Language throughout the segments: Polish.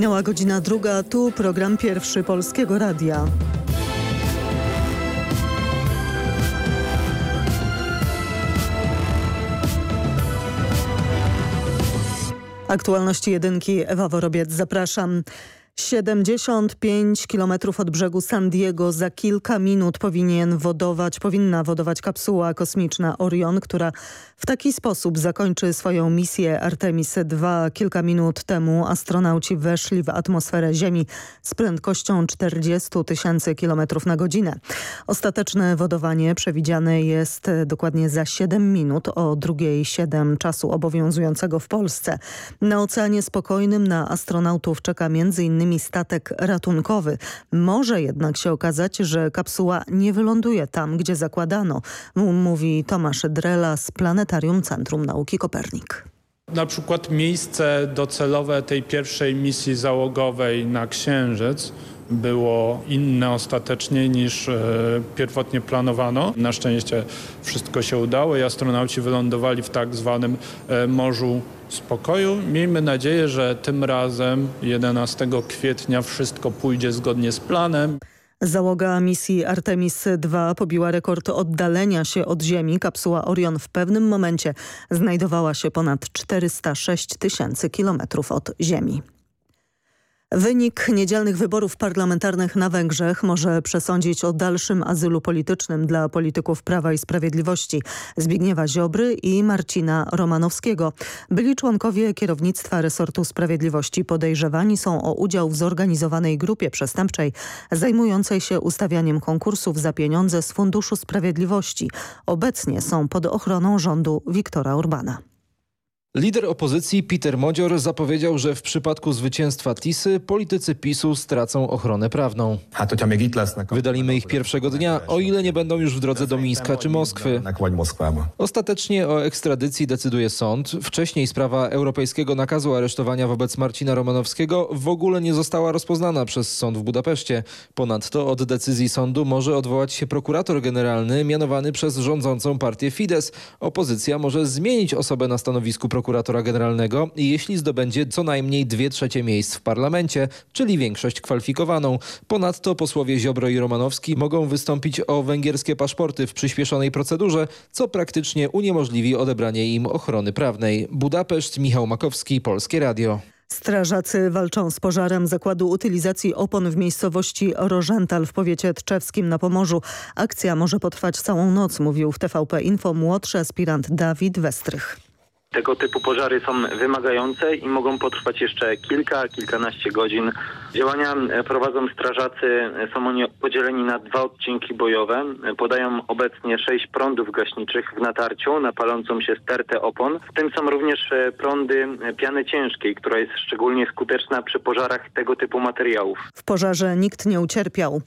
Minęła godzina druga, tu program pierwszy Polskiego Radia. Aktualności jedynki, Ewa Worobiec, zapraszam. 75 km od brzegu San Diego za kilka minut powinien wodować, powinna wodować kapsuła kosmiczna Orion, która w taki sposób zakończy swoją misję Artemis II. Kilka minut temu astronauci weszli w atmosferę Ziemi z prędkością 40 tysięcy km na godzinę. Ostateczne wodowanie przewidziane jest dokładnie za 7 minut o drugiej 7 czasu obowiązującego w Polsce. Na Oceanie Spokojnym na astronautów czeka m.in statek ratunkowy. Może jednak się okazać, że kapsuła nie wyląduje tam, gdzie zakładano, mówi Tomasz Drela z Planetarium Centrum Nauki Kopernik. Na przykład miejsce docelowe tej pierwszej misji załogowej na Księżyc było inne ostatecznie niż e, pierwotnie planowano. Na szczęście wszystko się udało i astronauci wylądowali w tak zwanym e, Morzu Spokoju. Miejmy nadzieję, że tym razem 11 kwietnia wszystko pójdzie zgodnie z planem. Załoga misji Artemis II pobiła rekord oddalenia się od Ziemi. Kapsuła Orion w pewnym momencie znajdowała się ponad 406 tysięcy kilometrów od Ziemi. Wynik niedzielnych wyborów parlamentarnych na Węgrzech może przesądzić o dalszym azylu politycznym dla polityków Prawa i Sprawiedliwości Zbigniewa Ziobry i Marcina Romanowskiego. Byli członkowie kierownictwa resortu sprawiedliwości podejrzewani są o udział w zorganizowanej grupie przestępczej zajmującej się ustawianiem konkursów za pieniądze z Funduszu Sprawiedliwości. Obecnie są pod ochroną rządu Viktora Urbana. Lider opozycji Peter Modzior zapowiedział, że w przypadku zwycięstwa Tisy politycy PiSu stracą ochronę prawną. Wydalimy ich pierwszego dnia, o ile nie będą już w drodze do Mińska czy Moskwy. Ostatecznie o ekstradycji decyduje sąd. Wcześniej sprawa europejskiego nakazu aresztowania wobec Marcina Romanowskiego w ogóle nie została rozpoznana przez sąd w Budapeszcie. Ponadto od decyzji sądu może odwołać się prokurator generalny mianowany przez rządzącą partię Fidesz. Opozycja może zmienić osobę na stanowisku prokuratora prokuratora generalnego, jeśli zdobędzie co najmniej dwie trzecie miejsc w parlamencie, czyli większość kwalifikowaną. Ponadto posłowie Ziobro i Romanowski mogą wystąpić o węgierskie paszporty w przyspieszonej procedurze, co praktycznie uniemożliwi odebranie im ochrony prawnej. Budapeszt, Michał Makowski, Polskie Radio. Strażacy walczą z pożarem zakładu utylizacji opon w miejscowości Rożental w powiecie tczewskim na Pomorzu. Akcja może potrwać całą noc, mówił w TVP Info młodszy aspirant Dawid Westrych. Tego typu pożary są wymagające i mogą potrwać jeszcze kilka, kilkanaście godzin. Działania prowadzą strażacy, są oni podzieleni na dwa odcinki bojowe. Podają obecnie sześć prądów gaśniczych w natarciu na palącą się stertę opon. W tym są również prądy piany ciężkiej, która jest szczególnie skuteczna przy pożarach tego typu materiałów. W pożarze nikt nie ucierpiał.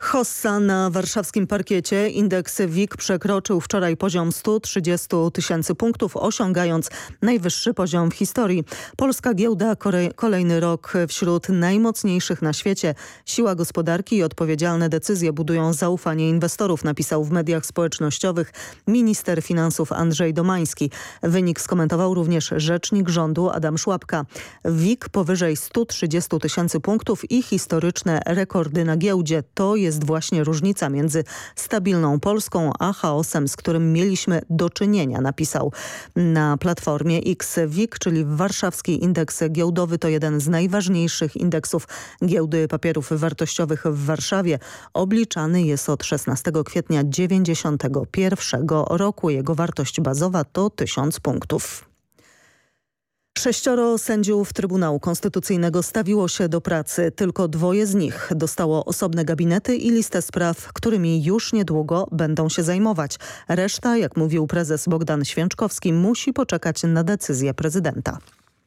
Hossa na warszawskim parkiecie. Indeks WIG przekroczył wczoraj poziom 130 tysięcy punktów, osiągając najwyższy poziom w historii. Polska giełda kolejny rok wśród najmocniejszych na świecie. Siła gospodarki i odpowiedzialne decyzje budują zaufanie inwestorów, napisał w mediach społecznościowych minister finansów Andrzej Domański. Wynik skomentował również rzecznik rządu Adam Szłapka. WIG powyżej 130 tysięcy punktów i historyczne rekordy na giełdzie. To jest właśnie różnica między stabilną Polską a chaosem, z którym mieliśmy do czynienia, napisał na platformie XWIG, czyli warszawski indeks giełdowy to jeden z najważniejszych indeksów giełdy papierów wartościowych w Warszawie. Obliczany jest od 16 kwietnia 1991 roku. Jego wartość bazowa to 1000 punktów. Sześcioro sędziów Trybunału Konstytucyjnego stawiło się do pracy. Tylko dwoje z nich dostało osobne gabinety i listę spraw, którymi już niedługo będą się zajmować. Reszta, jak mówił prezes Bogdan Święczkowski, musi poczekać na decyzję prezydenta.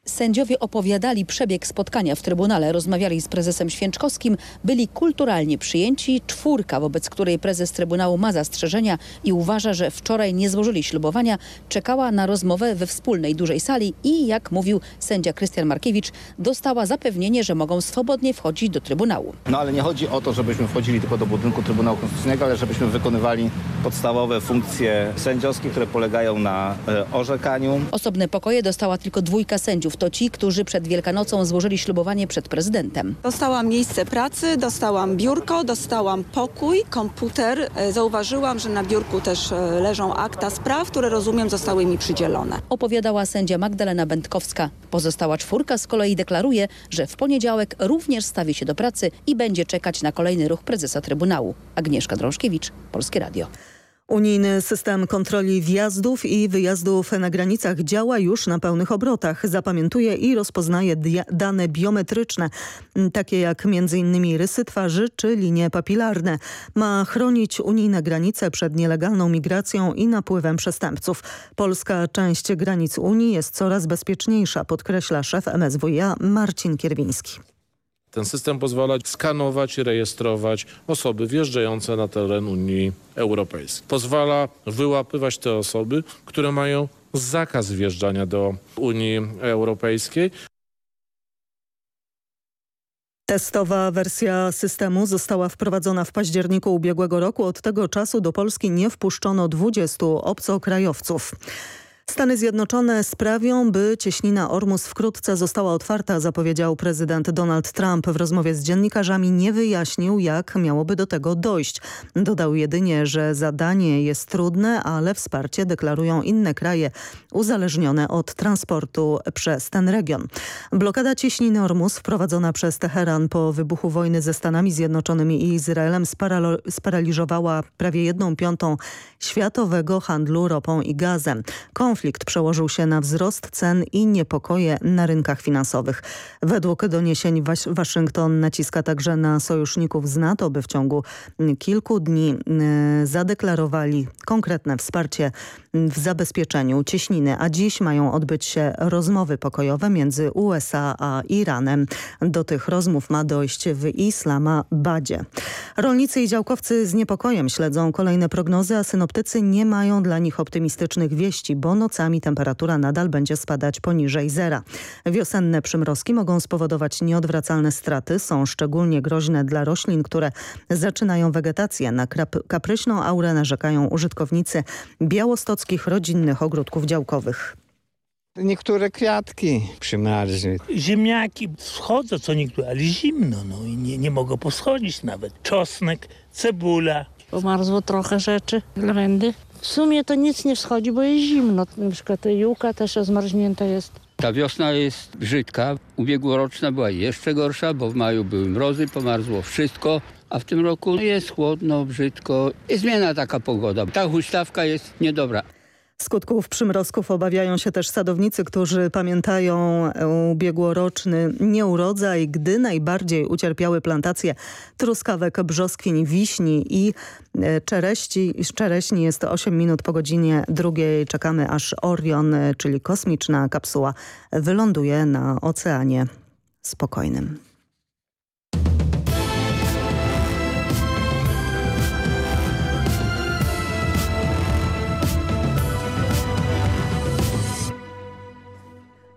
Sędziowie opowiadali przebieg spotkania w Trybunale, rozmawiali z prezesem Święczkowskim, byli kulturalnie przyjęci. Czwórka, wobec której prezes Trybunału ma zastrzeżenia i uważa, że wczoraj nie złożyli ślubowania, czekała na rozmowę we wspólnej dużej sali i, jak mówił sędzia Krystian Markiewicz, dostała zapewnienie, że mogą swobodnie wchodzić do Trybunału. No ale nie chodzi o to, żebyśmy wchodzili tylko do budynku Trybunału Konstytucyjnego, ale żebyśmy wykonywali podstawowe funkcje sędziowskie, które polegają na e, orzekaniu. Osobne pokoje dostała tylko dwójka sędziów. To ci, którzy przed Wielkanocą złożyli ślubowanie przed prezydentem. Dostałam miejsce pracy, dostałam biurko, dostałam pokój, komputer. E, Zauważyłam, że na biurku też e, leżą akta spraw, które rozumiem zostały mi przydzielone. Opowiadała sędzia Magdalena Będkowska. Pozostała czwórka z kolei deklaruje, że w poniedziałek również stawi się do pracy i będzie czekać na kolejny ruch prezesa Trybunału. Agnieszka Drążkiewicz, Polskie Radio. Unijny system kontroli wjazdów i wyjazdów na granicach działa już na pełnych obrotach. Zapamiętuje i rozpoznaje dane biometryczne, takie jak m.in. rysy twarzy czy linie papilarne. Ma chronić unijne granice przed nielegalną migracją i napływem przestępców. Polska część granic Unii jest coraz bezpieczniejsza, podkreśla szef MSWiA Marcin Kierwiński. Ten system pozwala skanować i rejestrować osoby wjeżdżające na teren Unii Europejskiej. Pozwala wyłapywać te osoby, które mają zakaz wjeżdżania do Unii Europejskiej. Testowa wersja systemu została wprowadzona w październiku ubiegłego roku. Od tego czasu do Polski nie wpuszczono 20 obcokrajowców. Stany Zjednoczone sprawią, by cieśnina Ormus wkrótce została otwarta, zapowiedział prezydent Donald Trump. W rozmowie z dziennikarzami nie wyjaśnił, jak miałoby do tego dojść. Dodał jedynie, że zadanie jest trudne, ale wsparcie deklarują inne kraje uzależnione od transportu przez ten region. Blokada cieśniny Ormus wprowadzona przez Teheran po wybuchu wojny ze Stanami Zjednoczonymi i Izraelem sparaliżowała prawie jedną piątą światowego handlu ropą i gazem. Konflikt Konflikt przełożył się na wzrost cen i niepokoje na rynkach finansowych. Według doniesień Was Waszyngton naciska także na sojuszników z NATO, by w ciągu kilku dni zadeklarowali konkretne wsparcie w zabezpieczeniu cieśniny, a dziś mają odbyć się rozmowy pokojowe między USA a Iranem. Do tych rozmów ma dojść w Islamabadzie. Rolnicy i działkowcy z niepokojem śledzą kolejne prognozy, a synoptycy nie mają dla nich optymistycznych wieści, bo nocami temperatura nadal będzie spadać poniżej zera. Wiosenne przymrozki mogą spowodować nieodwracalne straty. Są szczególnie groźne dla roślin, które zaczynają wegetację. Na kapryśną aurę narzekają użytkownicy rodzinnych ogródków działkowych. Niektóre kwiatki przymarzły. Ziemniaki wschodzą co niektóre, ale zimno, no i nie, nie mogą poschodzić nawet. Czosnek, cebula. Pomarzło trochę rzeczy, lawendy. W sumie to nic nie wschodzi, bo jest zimno. Na przykład juka też zmarznięta jest. Ta wiosna jest brzydka. Ubiegłoroczna była jeszcze gorsza, bo w maju były mrozy, pomarzło wszystko. A w tym roku jest chłodno, brzydko. Jest zmiana taka pogoda. Ta huśtawka jest niedobra. Skutków przymrozków obawiają się też sadownicy, którzy pamiętają ubiegłoroczny nieurodzaj, gdy najbardziej ucierpiały plantacje truskawek, brzoskwiń, wiśni i e, czereści. Czereśni jest 8 minut po godzinie drugiej. Czekamy aż Orion, czyli kosmiczna kapsuła, wyląduje na oceanie spokojnym.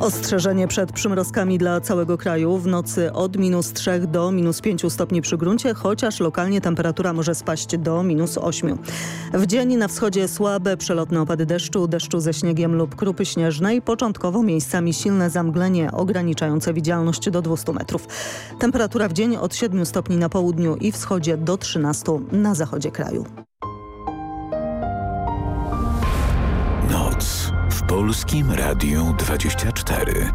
Ostrzeżenie przed przymrozkami dla całego kraju w nocy od minus 3 do minus 5 stopni przy gruncie, chociaż lokalnie temperatura może spaść do minus 8. W dzień na wschodzie słabe przelotne opady deszczu, deszczu ze śniegiem lub krupy śnieżnej, początkowo miejscami silne zamglenie ograniczające widzialność do 200 metrów. Temperatura w dzień od 7 stopni na południu i wschodzie do 13 na zachodzie kraju. Polskim Radiu 24.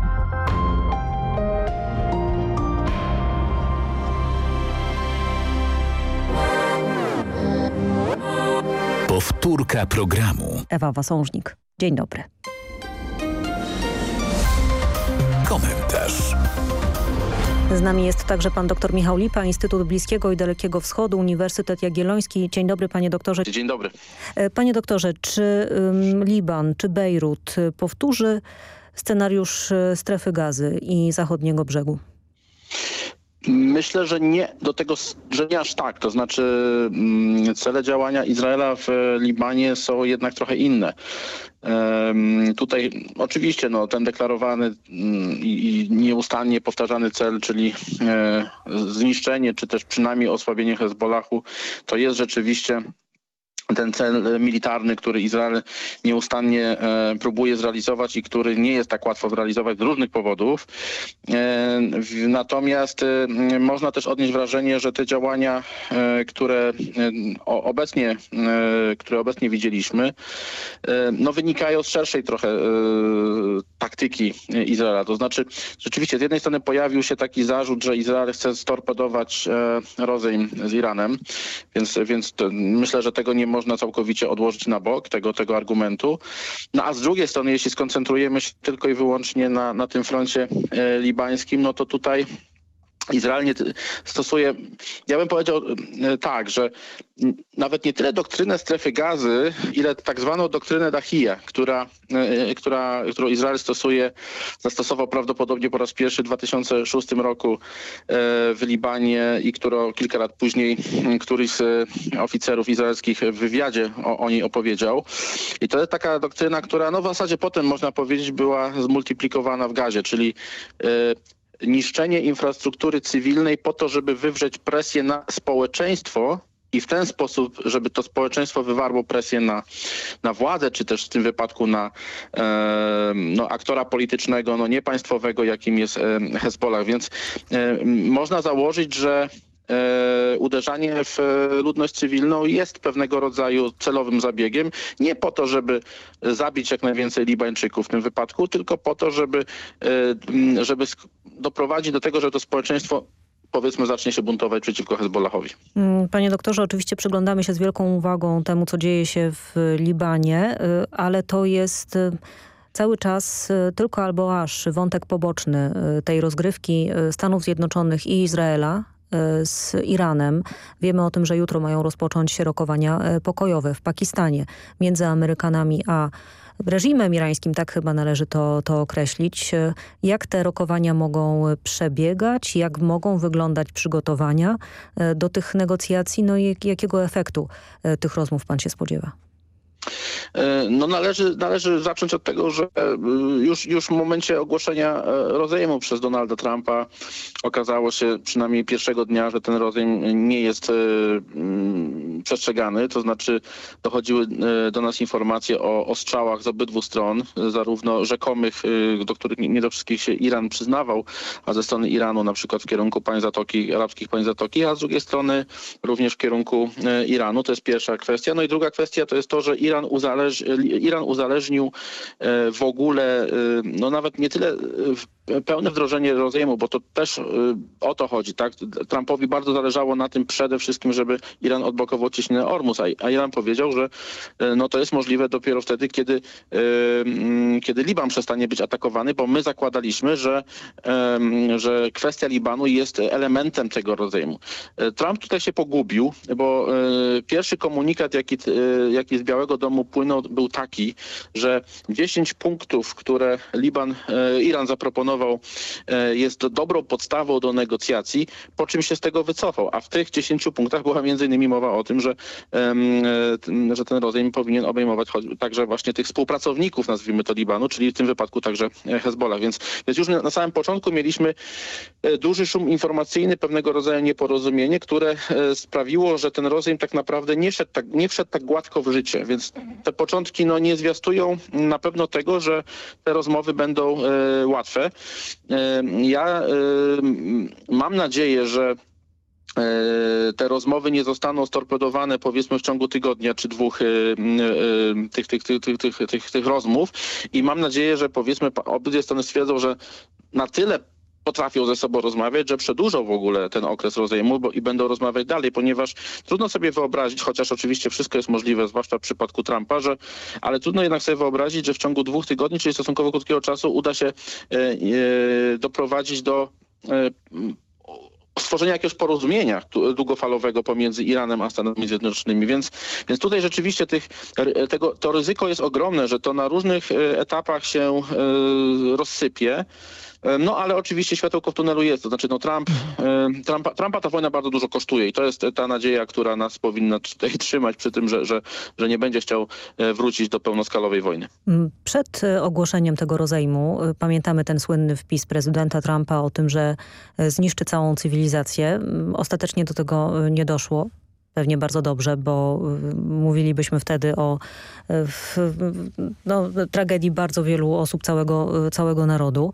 Powtórka programu. Ewa Wasążnik. Dzień dobry. Komentarz. Z nami jest także pan dr Michał Lipa, Instytut Bliskiego i Dalekiego Wschodu, Uniwersytet Jagielloński. Dzień dobry panie doktorze. Dzień dobry. E, panie doktorze, czy um, Liban, czy Bejrut powtórzy scenariusz e, strefy gazy i zachodniego brzegu? Myślę, że nie do tego, że nie aż tak. To znaczy mm, cele działania Izraela w Libanie są jednak trochę inne. Tutaj oczywiście no, ten deklarowany mm, i nieustannie powtarzany cel, czyli e, zniszczenie, czy też przynajmniej osłabienie Hezbollahu, to jest rzeczywiście ten cel militarny, który Izrael nieustannie e, próbuje zrealizować i który nie jest tak łatwo zrealizować z różnych powodów. E, natomiast e, można też odnieść wrażenie, że te działania, które obecnie, które obecnie widzieliśmy, no wynikają z szerszej trochę taktyki Izraela. To znaczy rzeczywiście z jednej strony pojawił się taki zarzut, że Izrael chce storpedować rozejm z Iranem, więc, więc myślę, że tego nie można całkowicie odłożyć na bok tego, tego argumentu. No a z drugiej strony, jeśli skoncentrujemy się tylko i wyłącznie na, na tym froncie e, libańskim, no to tutaj Izrael nie stosuje, ja bym powiedział e, tak, że nawet nie tyle doktrynę strefy gazy, ile tak zwaną doktrynę Dahia, która, e, która, którą Izrael stosuje, zastosował prawdopodobnie po raz pierwszy w 2006 roku w Libanie i którą kilka lat później któryś z oficerów izraelskich w wywiadzie o, o niej opowiedział. I to jest taka doktryna, która no w zasadzie potem można powiedzieć była zmultiplikowana w gazie, czyli niszczenie infrastruktury cywilnej po to, żeby wywrzeć presję na społeczeństwo i w ten sposób, żeby to społeczeństwo wywarło presję na, na władzę, czy też w tym wypadku na e, no, aktora politycznego, no niepaństwowego, jakim jest e, Hezbollah. Więc e, można założyć, że uderzanie w ludność cywilną jest pewnego rodzaju celowym zabiegiem. Nie po to, żeby zabić jak najwięcej Libańczyków w tym wypadku, tylko po to, żeby, e, żeby doprowadzić do tego, że to społeczeństwo powiedzmy zacznie się buntować przeciwko Hezbollahowi. Mm, panie doktorze, oczywiście przyglądamy się z wielką uwagą temu, co dzieje się w Libanie, y, ale to jest y, cały czas y, tylko albo aż wątek poboczny tej rozgrywki Stanów Zjednoczonych i Izraela E, z Iranem. Wiemy o tym, że jutro mają rozpocząć się rokowania e, pokojowe w Pakistanie między Amerykanami a reżimem irańskim, tak chyba należy to, to określić. E, jak te rokowania mogą przebiegać, jak mogą wyglądać przygotowania do tych negocjacji, no i jakiego efektu tych rozmów pan się spodziewa? E, no należy, należy zacząć od tego, że e, już, już w momencie ogłoszenia e, rozejmu przez Donalda Trumpa okazało się przynajmniej pierwszego dnia, że ten rozejm nie jest mm, przestrzegany. To znaczy dochodziły do nas informacje o ostrzałach z obydwu stron, zarówno rzekomych, do których nie do wszystkich się Iran przyznawał, a ze strony Iranu na przykład w kierunku państw Zatoki, arabskich państw Zatoki, a z drugiej strony również w kierunku Iranu. To jest pierwsza kwestia. No i druga kwestia to jest to, że Iran, uzależ, Iran uzależnił e, w ogóle, e, no nawet nie tyle e, pełne wdrożenie rozejmu, bo to też o to chodzi, tak? Trumpowi bardzo zależało na tym przede wszystkim, żeby Iran odblokował ciśnienie Ormus, a Iran powiedział, że no to jest możliwe dopiero wtedy, kiedy, kiedy Liban przestanie być atakowany, bo my zakładaliśmy, że, że kwestia Libanu jest elementem tego rozejmu. Trump tutaj się pogubił, bo pierwszy komunikat, jaki, jaki z Białego Domu płynął, był taki, że 10 punktów, które Liban, Iran zaproponował e, jest dobrą podstawą do negocjacji, po czym się z tego wycofał. A w tych 10 punktach była między innymi mowa o tym, że, e, że ten rozejm powinien obejmować także właśnie tych współpracowników, nazwijmy to Libanu, czyli w tym wypadku także Hezbollah. Więc, więc już na samym początku mieliśmy duży szum informacyjny, pewnego rodzaju nieporozumienie, które sprawiło, że ten rozejm tak naprawdę nie, szedł tak, nie wszedł tak gładko w życie. Więc te początki no, nie zwiastują na pewno tego, że te rozmowy będą e, łatwe. Ja mam nadzieję, że e, te rozmowy nie zostaną storpedowane powiedzmy w ciągu tygodnia czy dwóch e, e, tych, tych, tych, tych, tych, tych, tych rozmów. I mam nadzieję, że powiedzmy obydwie strony stwierdzą, że na tyle potrafią ze sobą rozmawiać, że przedłużą w ogóle ten okres rozejmu bo, i będą rozmawiać dalej, ponieważ trudno sobie wyobrazić, chociaż oczywiście wszystko jest możliwe, zwłaszcza w przypadku Trumpa, że, ale trudno jednak sobie wyobrazić, że w ciągu dwóch tygodni, czyli stosunkowo krótkiego czasu uda się e, e, doprowadzić do e, stworzenia jakiegoś porozumienia długofalowego pomiędzy Iranem a Stanami Zjednoczonymi. Więc, więc tutaj rzeczywiście tych, tego, to ryzyko jest ogromne, że to na różnych e, etapach się e, rozsypie. No ale oczywiście światełko w tunelu jest, to znaczy no Trump, Trumpa, Trumpa ta wojna bardzo dużo kosztuje i to jest ta nadzieja, która nas powinna tutaj trzymać przy tym, że, że, że nie będzie chciał wrócić do pełnoskalowej wojny. Mm, przed ogłoszeniem tego rozejmu pamiętamy ten słynny wpis prezydenta Trumpa o tym, że zniszczy całą cywilizację. Mm, ostatecznie do tego nie doszło pewnie bardzo dobrze, bo y, mówilibyśmy wtedy o no, tragedii bardzo wielu osób, całego, całego narodu.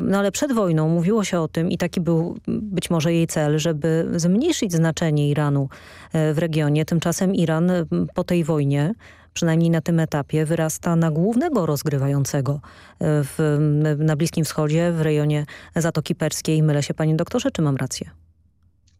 No ale przed wojną mówiło się o tym i taki był być może jej cel, żeby zmniejszyć znaczenie Iranu w regionie. Tymczasem Iran po tej wojnie przynajmniej na tym etapie, wyrasta na głównego rozgrywającego w, na Bliskim Wschodzie, w rejonie Zatoki Perskiej. Mylę się, panie doktorze, czy mam rację?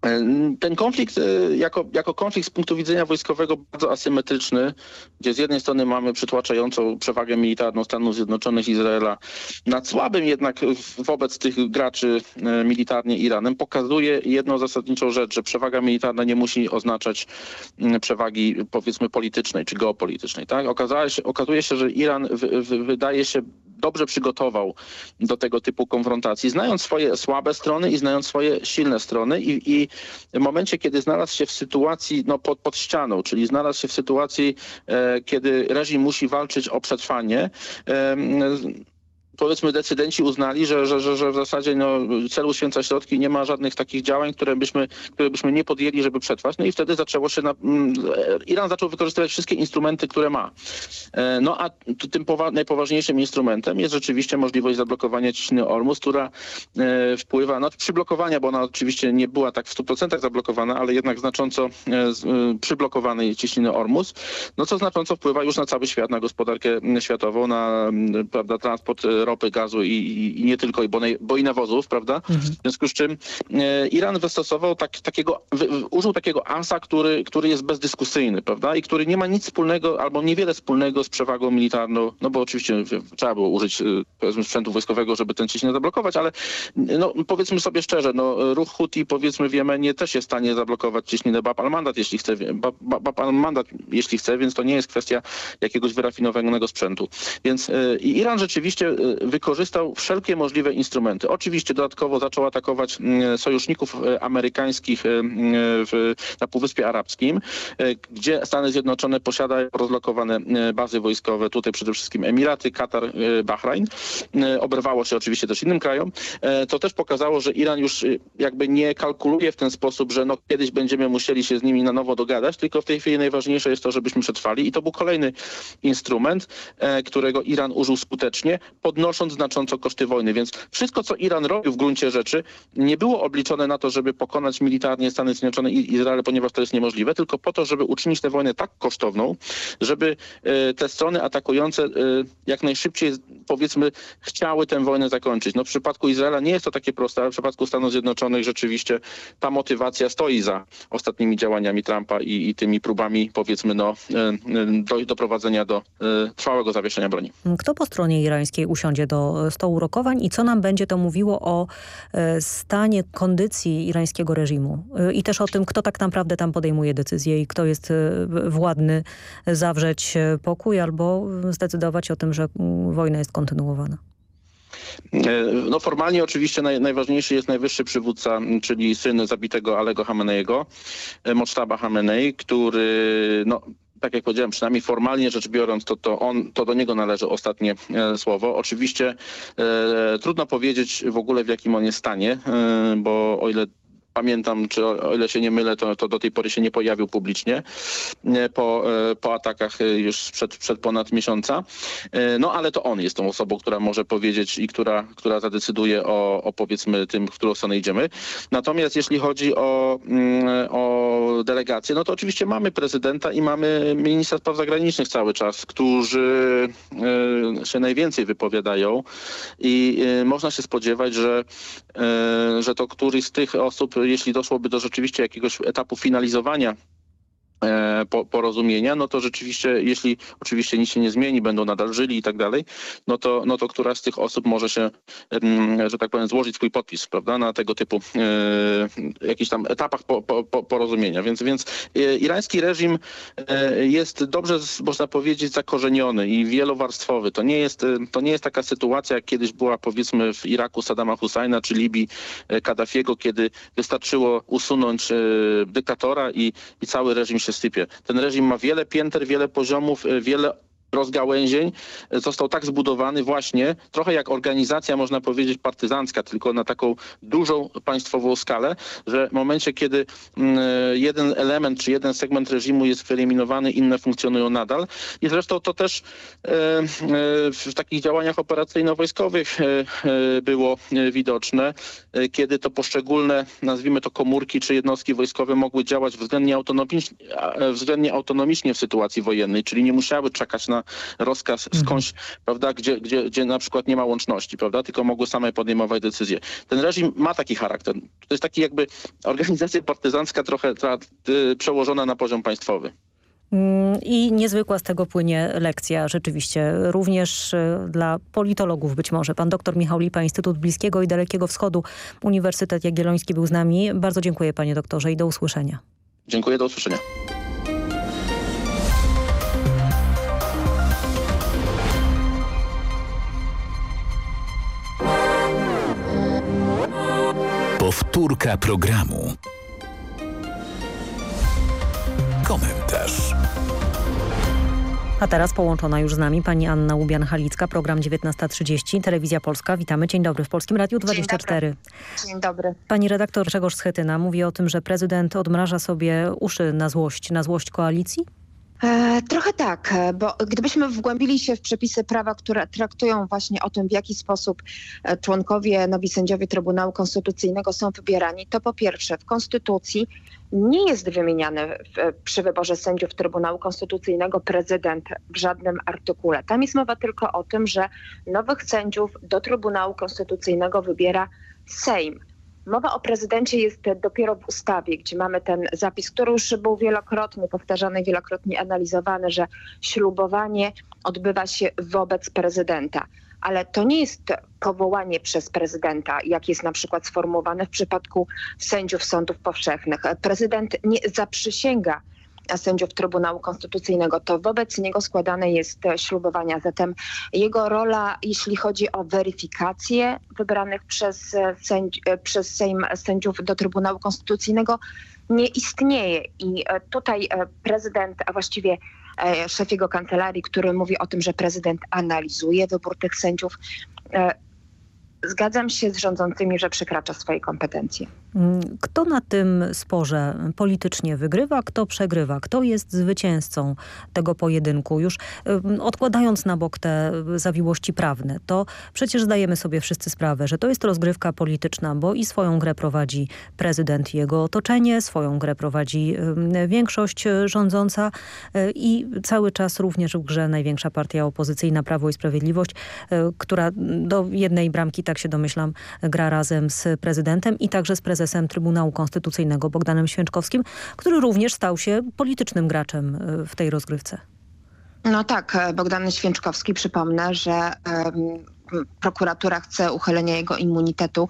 E, ten konflikt e, jako, jako konflikt z punktu widzenia wojskowego bardzo asymetryczny, gdzie z jednej strony mamy przytłaczającą przewagę militarną Stanów Zjednoczonych Izraela nad słabym jednak wobec tych graczy e, militarnie Iranem, pokazuje jedną zasadniczą rzecz, że przewaga militarna nie musi oznaczać przewagi powiedzmy politycznej czy geopolitycznej. Tak? Się, okazuje się, że Iran w, w, wydaje się dobrze przygotował do tego typu konfrontacji, znając swoje słabe strony i znając swoje silne strony i, i w momencie, kiedy znalazł się w sytuacji no, pod, pod ścianą, czyli znalazł się w sytuacji, e, kiedy reżim musi walczyć o przetrwanie, e, powiedzmy decydenci uznali, że, że, że, że w zasadzie no, celu święca środki nie ma żadnych takich działań, które byśmy, które byśmy nie podjęli, żeby przetrwać. No i wtedy zaczęło się, na, mm, Iran zaczął wykorzystywać wszystkie instrumenty, które ma. E, no a tym najpoważniejszym instrumentem jest rzeczywiście możliwość zablokowania ciśniny Ormus, która e, wpływa, no przyblokowania, bo ona oczywiście nie była tak w 100% zablokowana, ale jednak znacząco e, przyblokowanej ciśniny Ormus, no co znacząco wpływa już na cały świat, na gospodarkę światową, na prawda, transport ropy, gazu i, i, i nie tylko, bo, bo, i nawozów, prawda? Mhm. W związku z czym e, Iran wystosował tak, takiego, użył takiego asa, który, który jest bezdyskusyjny, prawda? I który nie ma nic wspólnego albo niewiele wspólnego z przewagą militarną, no bo oczywiście trzeba było użyć e, powiedzmy sprzętu wojskowego, żeby ten ciśnienie zablokować, ale no, powiedzmy sobie szczerze, no, ruch Huti powiedzmy w Jemenie też jest w stanie zablokować ciśnienie Bab al-Mandat, jeśli chce, Bab al-Mandat, jeśli chce, więc to nie jest kwestia jakiegoś wyrafinowanego sprzętu. Więc y, Iran rzeczywiście wykorzystał wszelkie możliwe instrumenty. Oczywiście dodatkowo zaczął atakować mm, sojuszników e, amerykańskich e, w, na Półwyspie Arabskim, e, gdzie Stany Zjednoczone posiadają rozlokowane bazy wojskowe, tutaj przede wszystkim Emiraty, Katar, Bahrajn. Oberwało się oczywiście też innym krajom. To też pokazało, że Iran już jakby nie kalkuluje w ten sposób, że no kiedyś będziemy musieli się z nimi na nowo dogadać, tylko w tej chwili najważniejsze jest to, żebyśmy przetrwali i to był kolejny instrument, którego Iran użył skutecznie, podnosząc znacząco koszty wojny. Więc wszystko, co Iran robił w gruncie rzeczy, nie było obliczone na to, żeby pokonać militarnie Stany Zjednoczone i Izrael, ponieważ to jest niemożliwe, tylko po to, żeby uczynić tę wojnę tak kosztowną, żeby e, te strony atakujące e, jak najszybciej, powiedzmy, chciały tę wojnę zakończyć. No w przypadku Izraela nie jest to takie proste, ale w przypadku Stanów Zjednoczonych rzeczywiście ta motywacja stoi za ostatnimi działaniami Trumpa i, i tymi próbami, powiedzmy, no, e, do, doprowadzenia do trwałego zawieszenia broni. Kto po stronie irańskiej usiądzie do stołu rokowań i co nam będzie to mówiło o e, stanie kondycji irańskiego reżimu e, i też o tym, kto tak naprawdę tam podejmuje decyzje i kto jest e, władny zawrzeć pokój albo zdecydować o tym, że wojna jest kontynuowana. No formalnie oczywiście naj, najważniejszy jest najwyższy przywódca, czyli syn zabitego Alego Hameneiego, Moctaba Hamenei, który no, tak jak powiedziałem, przynajmniej formalnie rzecz biorąc, to, to, on, to do niego należy ostatnie e, słowo. Oczywiście e, trudno powiedzieć w ogóle w jakim on jest stanie, e, bo o ile pamiętam, czy o, ile się nie mylę, to, to do tej pory się nie pojawił publicznie po, e, po atakach e, już sprzed, przed ponad miesiąca. E, no ale to on jest tą osobą, która może powiedzieć i która, która zadecyduje o, o powiedzmy tym, w którą stronę idziemy. Natomiast jeśli chodzi o, mm, o delegację, no to oczywiście mamy prezydenta i mamy ministra spraw zagranicznych cały czas, którzy się najwięcej wypowiadają i można się spodziewać, że, że to któryś z tych osób jeśli doszłoby do rzeczywiście jakiegoś etapu finalizowania e, porozumienia, no to rzeczywiście, jeśli oczywiście nic się nie zmieni, będą nadal żyli i tak dalej, no to, no to któraś z tych osób może się, że tak powiem, złożyć swój podpis, prawda, na tego typu e, jakichś tam etapach po, po, porozumienia. Więc, więc e, irański reżim e, jest dobrze, można powiedzieć, zakorzeniony i wielowarstwowy. To nie jest, to nie jest taka sytuacja, jak kiedyś była powiedzmy w Iraku Saddama Husajna czy Libii Kaddafiego, kiedy wystarczyło usunąć dyktatora i, i cały reżim się Ten reżim ma wiele pięter, wiele poziomów, wiele rozgałęzień został tak zbudowany właśnie, trochę jak organizacja, można powiedzieć, partyzancka, tylko na taką dużą państwową skalę, że w momencie, kiedy mm, jeden element czy jeden segment reżimu jest wyeliminowany, inne funkcjonują nadal. I zresztą to też e, e, w takich działaniach operacyjno-wojskowych e, było widoczne, kiedy to poszczególne, nazwijmy to komórki czy jednostki wojskowe mogły działać względnie autonomicznie, względnie autonomicznie w sytuacji wojennej, czyli nie musiały czekać na rozkaz mhm. skądś, mhm. prawda, gdzie, gdzie, gdzie na przykład nie ma łączności, prawda, tylko mogły same podejmować decyzje. Ten reżim ma taki charakter. To jest taki jakby organizacja partyzancka trochę tra, y, przełożona na poziom państwowy. Mm, I niezwykła z tego płynie lekcja rzeczywiście, również y, dla politologów być może. Pan dr Michał Lipa, Instytut Bliskiego i Dalekiego Wschodu, Uniwersytet Jagielloński był z nami. Bardzo dziękuję panie doktorze i do usłyszenia. Dziękuję, do usłyszenia. Powtórka programu. Komentarz. A teraz połączona już z nami pani Anna Łubian-Halicka, program 19.30, Telewizja Polska. Witamy, dzień dobry w Polskim Radiu 24. Dzień dobry. Dzień dobry. Pani redaktor Grzegorz Schetyna mówi o tym, że prezydent odmraża sobie uszy na złość, na złość koalicji? E, trochę tak, e, bo gdybyśmy wgłębili się w przepisy prawa, które traktują właśnie o tym, w jaki sposób e, członkowie, nowi sędziowie Trybunału Konstytucyjnego są wybierani, to po pierwsze w Konstytucji nie jest wymieniany przy wyborze sędziów Trybunału Konstytucyjnego prezydent w żadnym artykule. Tam jest mowa tylko o tym, że nowych sędziów do Trybunału Konstytucyjnego wybiera Sejm. Mowa o prezydencie jest dopiero w ustawie, gdzie mamy ten zapis, który już był wielokrotnie powtarzany, wielokrotnie analizowany, że ślubowanie odbywa się wobec prezydenta. Ale to nie jest powołanie przez prezydenta, jak jest na przykład sformułowane w przypadku sędziów sądów powszechnych. Prezydent nie zaprzysięga sędziów Trybunału Konstytucyjnego, to wobec niego składane jest ślubowania. Zatem jego rola, jeśli chodzi o weryfikację wybranych przez, sędzi, przez Sejm sędziów do Trybunału Konstytucyjnego, nie istnieje. I tutaj prezydent, a właściwie e, szef jego kancelarii, który mówi o tym, że prezydent analizuje wybór tych sędziów, e, Zgadzam się z rządzącymi, że przekracza swoje kompetencje. Mm, kto na tym sporze politycznie wygrywa, kto przegrywa? Kto jest zwycięzcą tego pojedynku? Już odkładając na bok te zawiłości prawne, to przecież zdajemy sobie wszyscy sprawę, że to jest rozgrywka polityczna, bo i swoją grę prowadzi prezydent i jego otoczenie, swoją grę prowadzi większość rządząca y, i cały czas również w grze największa partia opozycyjna Prawo i Sprawiedliwość, y, która do jednej bramki tak się domyślam, gra razem z prezydentem i także z prezesem Trybunału Konstytucyjnego Bogdanem Święczkowskim, który również stał się politycznym graczem e, w tej rozgrywce. No tak, e, Bogdan Święczkowski, przypomnę, że prokuratura chce uchylenia jego immunitetu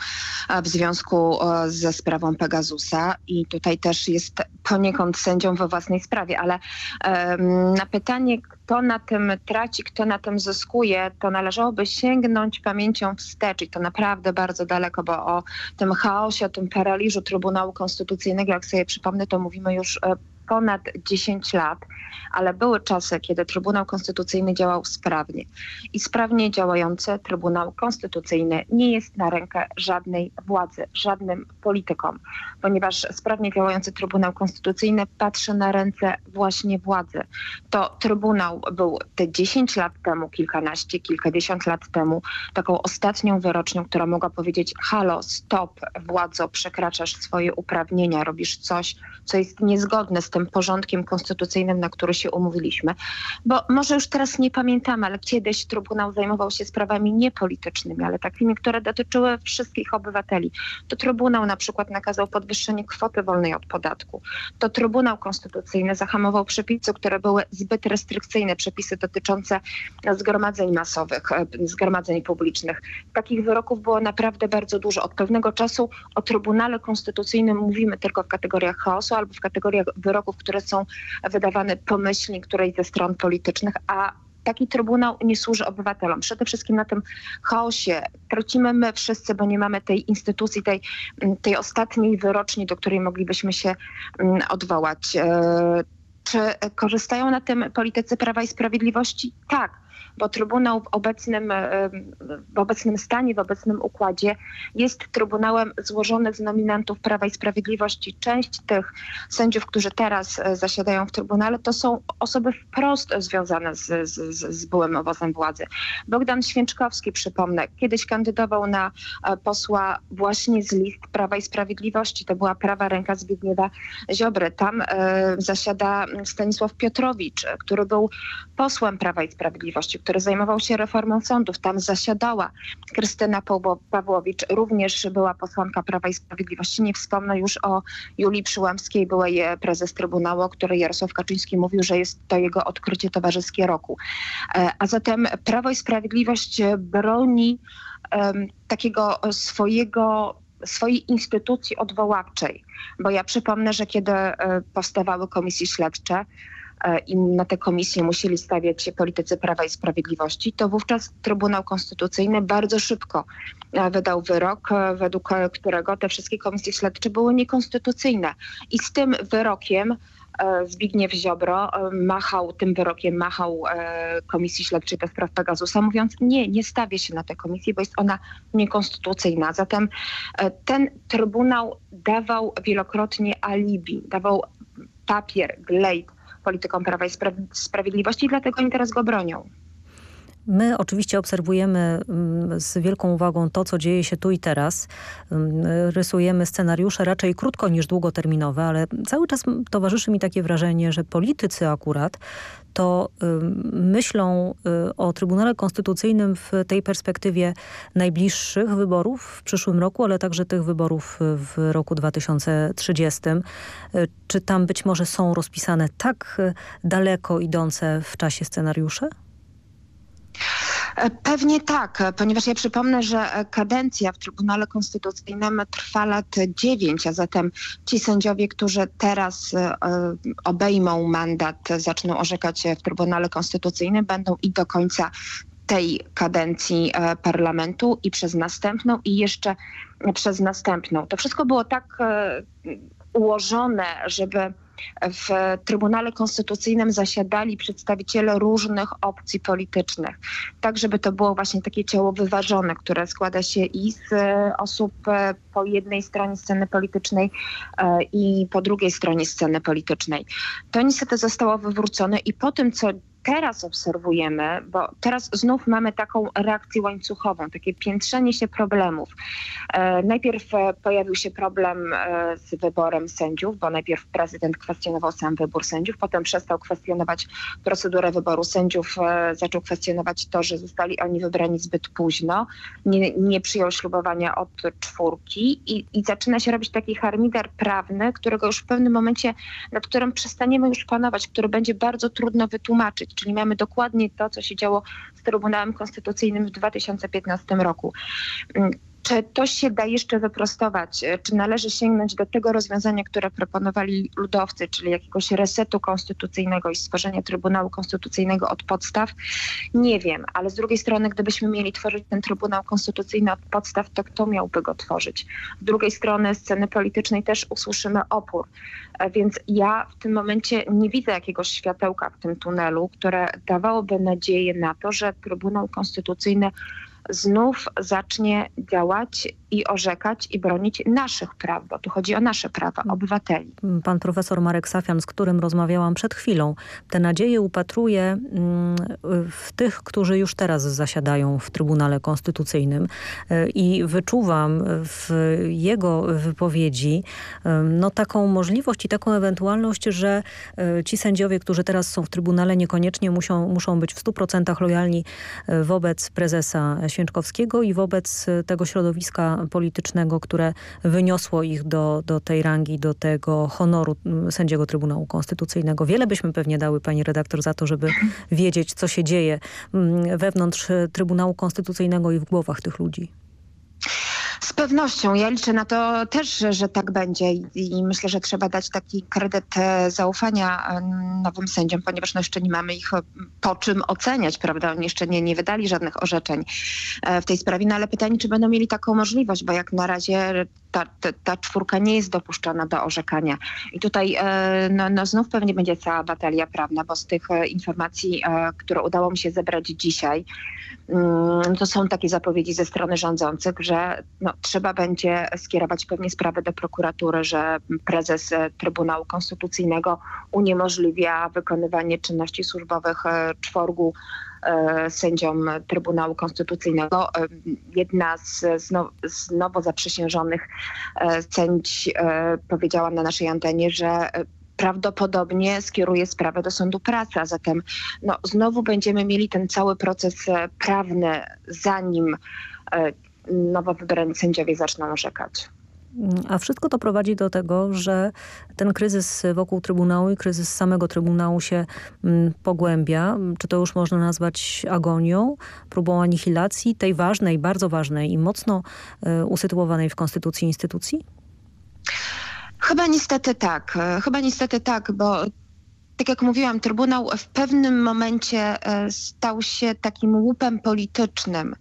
e, w związku ze sprawą Pegasusa. I tutaj też jest poniekąd sędzią we własnej sprawie, ale na pytanie, kto na tym traci, kto na tym zyskuje, to należałoby sięgnąć pamięcią wstecz. I to naprawdę bardzo daleko, bo o tym chaosie, o tym paraliżu Trybunału Konstytucyjnego, jak sobie przypomnę, to mówimy już e, ponad 10 lat, ale były czasy, kiedy Trybunał Konstytucyjny działał sprawnie. I sprawnie działający Trybunał Konstytucyjny nie jest na rękę żadnej władzy, żadnym politykom, ponieważ sprawnie działający Trybunał Konstytucyjny patrzy na ręce właśnie władzy. To Trybunał był te 10 lat temu, kilkanaście, kilkadziesiąt lat temu, taką ostatnią wyrocznią, która mogła powiedzieć halo, stop, władzo, przekraczasz swoje uprawnienia, robisz coś, co jest niezgodne z tym, tym porządkiem konstytucyjnym, na który się umówiliśmy. Bo może już teraz nie pamiętamy, ale kiedyś Trybunał zajmował się sprawami niepolitycznymi, ale takimi, które dotyczyły wszystkich obywateli. To Trybunał na przykład nakazał podwyższenie kwoty wolnej od podatku. To Trybunał Konstytucyjny zahamował przepisy, które były zbyt restrykcyjne, przepisy dotyczące zgromadzeń masowych, e, zgromadzeń publicznych. Takich wyroków było naprawdę bardzo dużo. Od pewnego czasu o Trybunale Konstytucyjnym mówimy tylko w kategoriach chaosu albo w kategoriach wyroków, które są wydawane pomyślnie którejś ze stron politycznych, a taki trybunał nie służy obywatelom. Przede wszystkim na tym chaosie tracimy my wszyscy, bo nie mamy tej instytucji, tej, tej ostatniej wyroczni, do której moglibyśmy się mm, odwołać. E, czy korzystają na tym politycy Prawa i Sprawiedliwości? Tak bo Trybunał w obecnym, e, w obecnym stanie, w obecnym układzie jest Trybunałem złożony z nominantów Prawa i Sprawiedliwości. Część tych sędziów, którzy teraz e, zasiadają w Trybunale, to są osoby wprost związane z, z, z byłym owocem władzy. Bogdan Święczkowski, przypomnę, kiedyś kandydował na e, posła właśnie z list Prawa i Sprawiedliwości. To była prawa ręka Zbigniewa Ziobry. Tam zasiada Stanisław Piotrowicz, który był posłem Prawa i Sprawiedliwości, który zajmował się reformą sądów. Tam zasiadała Krystyna Pawłowicz, również była posłanka Prawa i Sprawiedliwości. Nie wspomnę już o Julii Przyłębskiej, byłej prezes Trybunału, o której Jarosław Kaczyński mówił, że jest to jego odkrycie towarzyskie roku. E, a zatem Prawo i Sprawiedliwość broni um, takiego swojego swojej instytucji odwoławczej. Bo ja przypomnę, że kiedy e, powstawały komisje śledcze, E, i na te komisje musieli stawiać się politycy Prawa i Sprawiedliwości, to wówczas Trybunał Konstytucyjny bardzo szybko e, wydał wyrok, e, według którego te wszystkie komisje śledcze były niekonstytucyjne. I z tym wyrokiem Zbigniew Ziobro machał, tym wyrokiem machał Komisji Śledczej do spraw Pegasusa, mówiąc nie, nie stawię się na tę komisję, bo jest ona niekonstytucyjna. Zatem ten Trybunał dawał wielokrotnie alibi, dawał papier, glejt polityką Prawa i Sprawiedliwości i dlatego oni teraz go bronią. My oczywiście obserwujemy mm, z wielką uwagą to, co dzieje się tu i teraz. Mm, rysujemy scenariusze raczej krótko niż długoterminowe, ale cały czas towarzyszy mi takie wrażenie, że politycy akurat to myślą y, o Trybunale Konstytucyjnym w tej perspektywie najbliższych wyborów w przyszłym roku, ale także tych wyborów w roku 2030. Y, czy tam być może są rozpisane tak y, daleko idące w czasie scenariusze? Pewnie tak, ponieważ ja przypomnę, że kadencja w Trybunale Konstytucyjnym trwa lat 9, a zatem ci sędziowie, którzy teraz e, obejmą mandat, zaczną orzekać w Trybunale Konstytucyjnym, będą i do końca tej kadencji e, parlamentu i przez następną i jeszcze przez następną. To wszystko było tak e, ułożone, żeby w Trybunale Konstytucyjnym zasiadali przedstawiciele różnych opcji politycznych, tak żeby to było właśnie takie ciało wyważone, które składa się i z e, osób e, po jednej stronie sceny politycznej e, i po drugiej stronie sceny politycznej. To niestety zostało wywrócone i po tym, co teraz obserwujemy, bo teraz znów mamy taką reakcję łańcuchową, takie piętrzenie się problemów. E, najpierw e, pojawił się problem e, z wyborem sędziów, bo najpierw prezydent kwestionował sam wybór sędziów, potem przestał kwestionować procedurę wyboru sędziów, zaczął kwestionować to, że zostali oni wybrani zbyt późno, nie, nie przyjął ślubowania od czwórki i, i zaczyna się robić taki harmider prawny, którego już w pewnym momencie, nad którym przestaniemy już panować, który będzie bardzo trudno wytłumaczyć czyli mamy dokładnie to, co się działo z Trybunałem Konstytucyjnym w 2015 roku. Czy to się da jeszcze wyprostować? Czy należy sięgnąć do tego rozwiązania, które proponowali ludowcy, czyli jakiegoś resetu konstytucyjnego i stworzenia Trybunału Konstytucyjnego od podstaw? Nie wiem, ale z drugiej strony, gdybyśmy mieli tworzyć ten Trybunał Konstytucyjny od podstaw, to kto miałby go tworzyć? Z drugiej strony sceny politycznej też usłyszymy opór. Więc ja w tym momencie nie widzę jakiegoś światełka w tym tunelu, które dawałoby nadzieję na to, że Trybunał Konstytucyjny znów zacznie działać i orzekać i bronić naszych praw, bo tu chodzi o nasze prawa, obywateli. Pan profesor Marek Safian, z którym rozmawiałam przed chwilą, te nadzieje upatruje mm, w tych, którzy już teraz zasiadają w Trybunale Konstytucyjnym i wyczuwam w jego wypowiedzi no, taką możliwość i taką ewentualność, że e, ci sędziowie, którzy teraz są w Trybunale niekoniecznie muszą, muszą być w 100% lojalni e, wobec prezesa Święczkowskiego i wobec tego środowiska politycznego, które wyniosło ich do, do tej rangi, do tego honoru sędziego Trybunału Konstytucyjnego. Wiele byśmy pewnie dały, pani redaktor, za to, żeby wiedzieć, co się dzieje wewnątrz Trybunału Konstytucyjnego i w głowach tych ludzi. Z pewnością. Ja liczę na to też, że, tak będzie I, myślę, że trzeba dać taki kredyt e, zaufania e, nowym sędziom, ponieważ no jeszcze nie mamy ich e, po czym oceniać, prawda? Oni jeszcze nie, nie wydali żadnych orzeczeń w tej sprawie, no ale pytanie, czy będą mieli taką możliwość, bo jak na razie ta, ta, ta czwórka nie jest dopuszczana do orzekania. I tutaj no, no znów pewnie będzie cała batalia prawna, bo z tych informacji, które udało mi się zebrać dzisiaj, to są takie zapowiedzi ze strony rządzących, że no, trzeba będzie skierować pewnie sprawę do prokuratury, że prezes e, Trybunału Konstytucyjnego uniemożliwia wykonywanie czynności służbowych e, czworgu e, sędziom Trybunału Konstytucyjnego. Jedna z, z nowo zaprzysiężonych sędzi powiedziała na naszej antenie, że prawdopodobnie skieruje sprawę do sądu pracy, a zatem no, znowu będziemy mieli ten cały proces prawny, zanim nowo wybrani sędziowie zaczną orzekać. A wszystko to prowadzi do tego, że ten kryzys wokół Trybunału i kryzys samego Trybunału się mm, pogłębia. Czy to już można nazwać agonią, próbą anihilacji tej ważnej, bardzo ważnej i mocno y, usytuowanej w Konstytucji instytucji? Chyba niestety tak. Chyba niestety tak, bo tak jak mówiłam, Trybunał w pewnym momencie e, stał się takim łupem politycznym.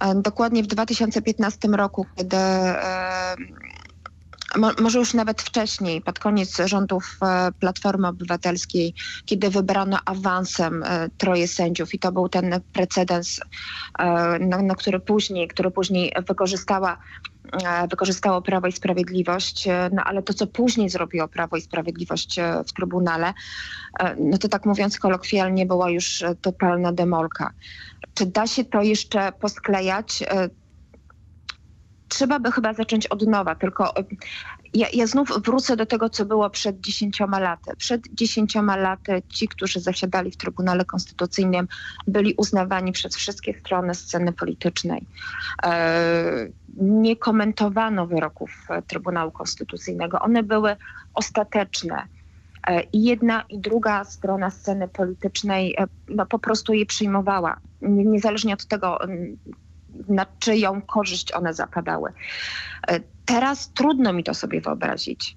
E, dokładnie w 2015 roku, kiedy e, może już nawet wcześniej, pod koniec rządów e, Platformy Obywatelskiej, kiedy wybrano awansem troje sędziów i to był ten precedens, na, na który później, który później wykorzystała wykorzystało Prawo i Sprawiedliwość, no ale to, co później zrobiło Prawo i Sprawiedliwość w Trybunale, no to tak mówiąc kolokwialnie była już totalna demolka. Czy da się to jeszcze posklejać? E, trzeba by chyba zacząć od nowa, tylko e, ja, ja, znów wrócę do tego, co było przed dziesięcioma laty. Przed dziesięcioma laty ci, którzy zasiadali w Trybunale Konstytucyjnym, byli uznawani przez wszystkie strony sceny politycznej. E, nie komentowano wyroków Trybunału Konstytucyjnego. One były ostateczne. E, I jedna i druga strona sceny politycznej e, no, po prostu je przyjmowała, niezależnie od tego, na czyją korzyść one zapadały. E, teraz trudno mi to sobie wyobrazić.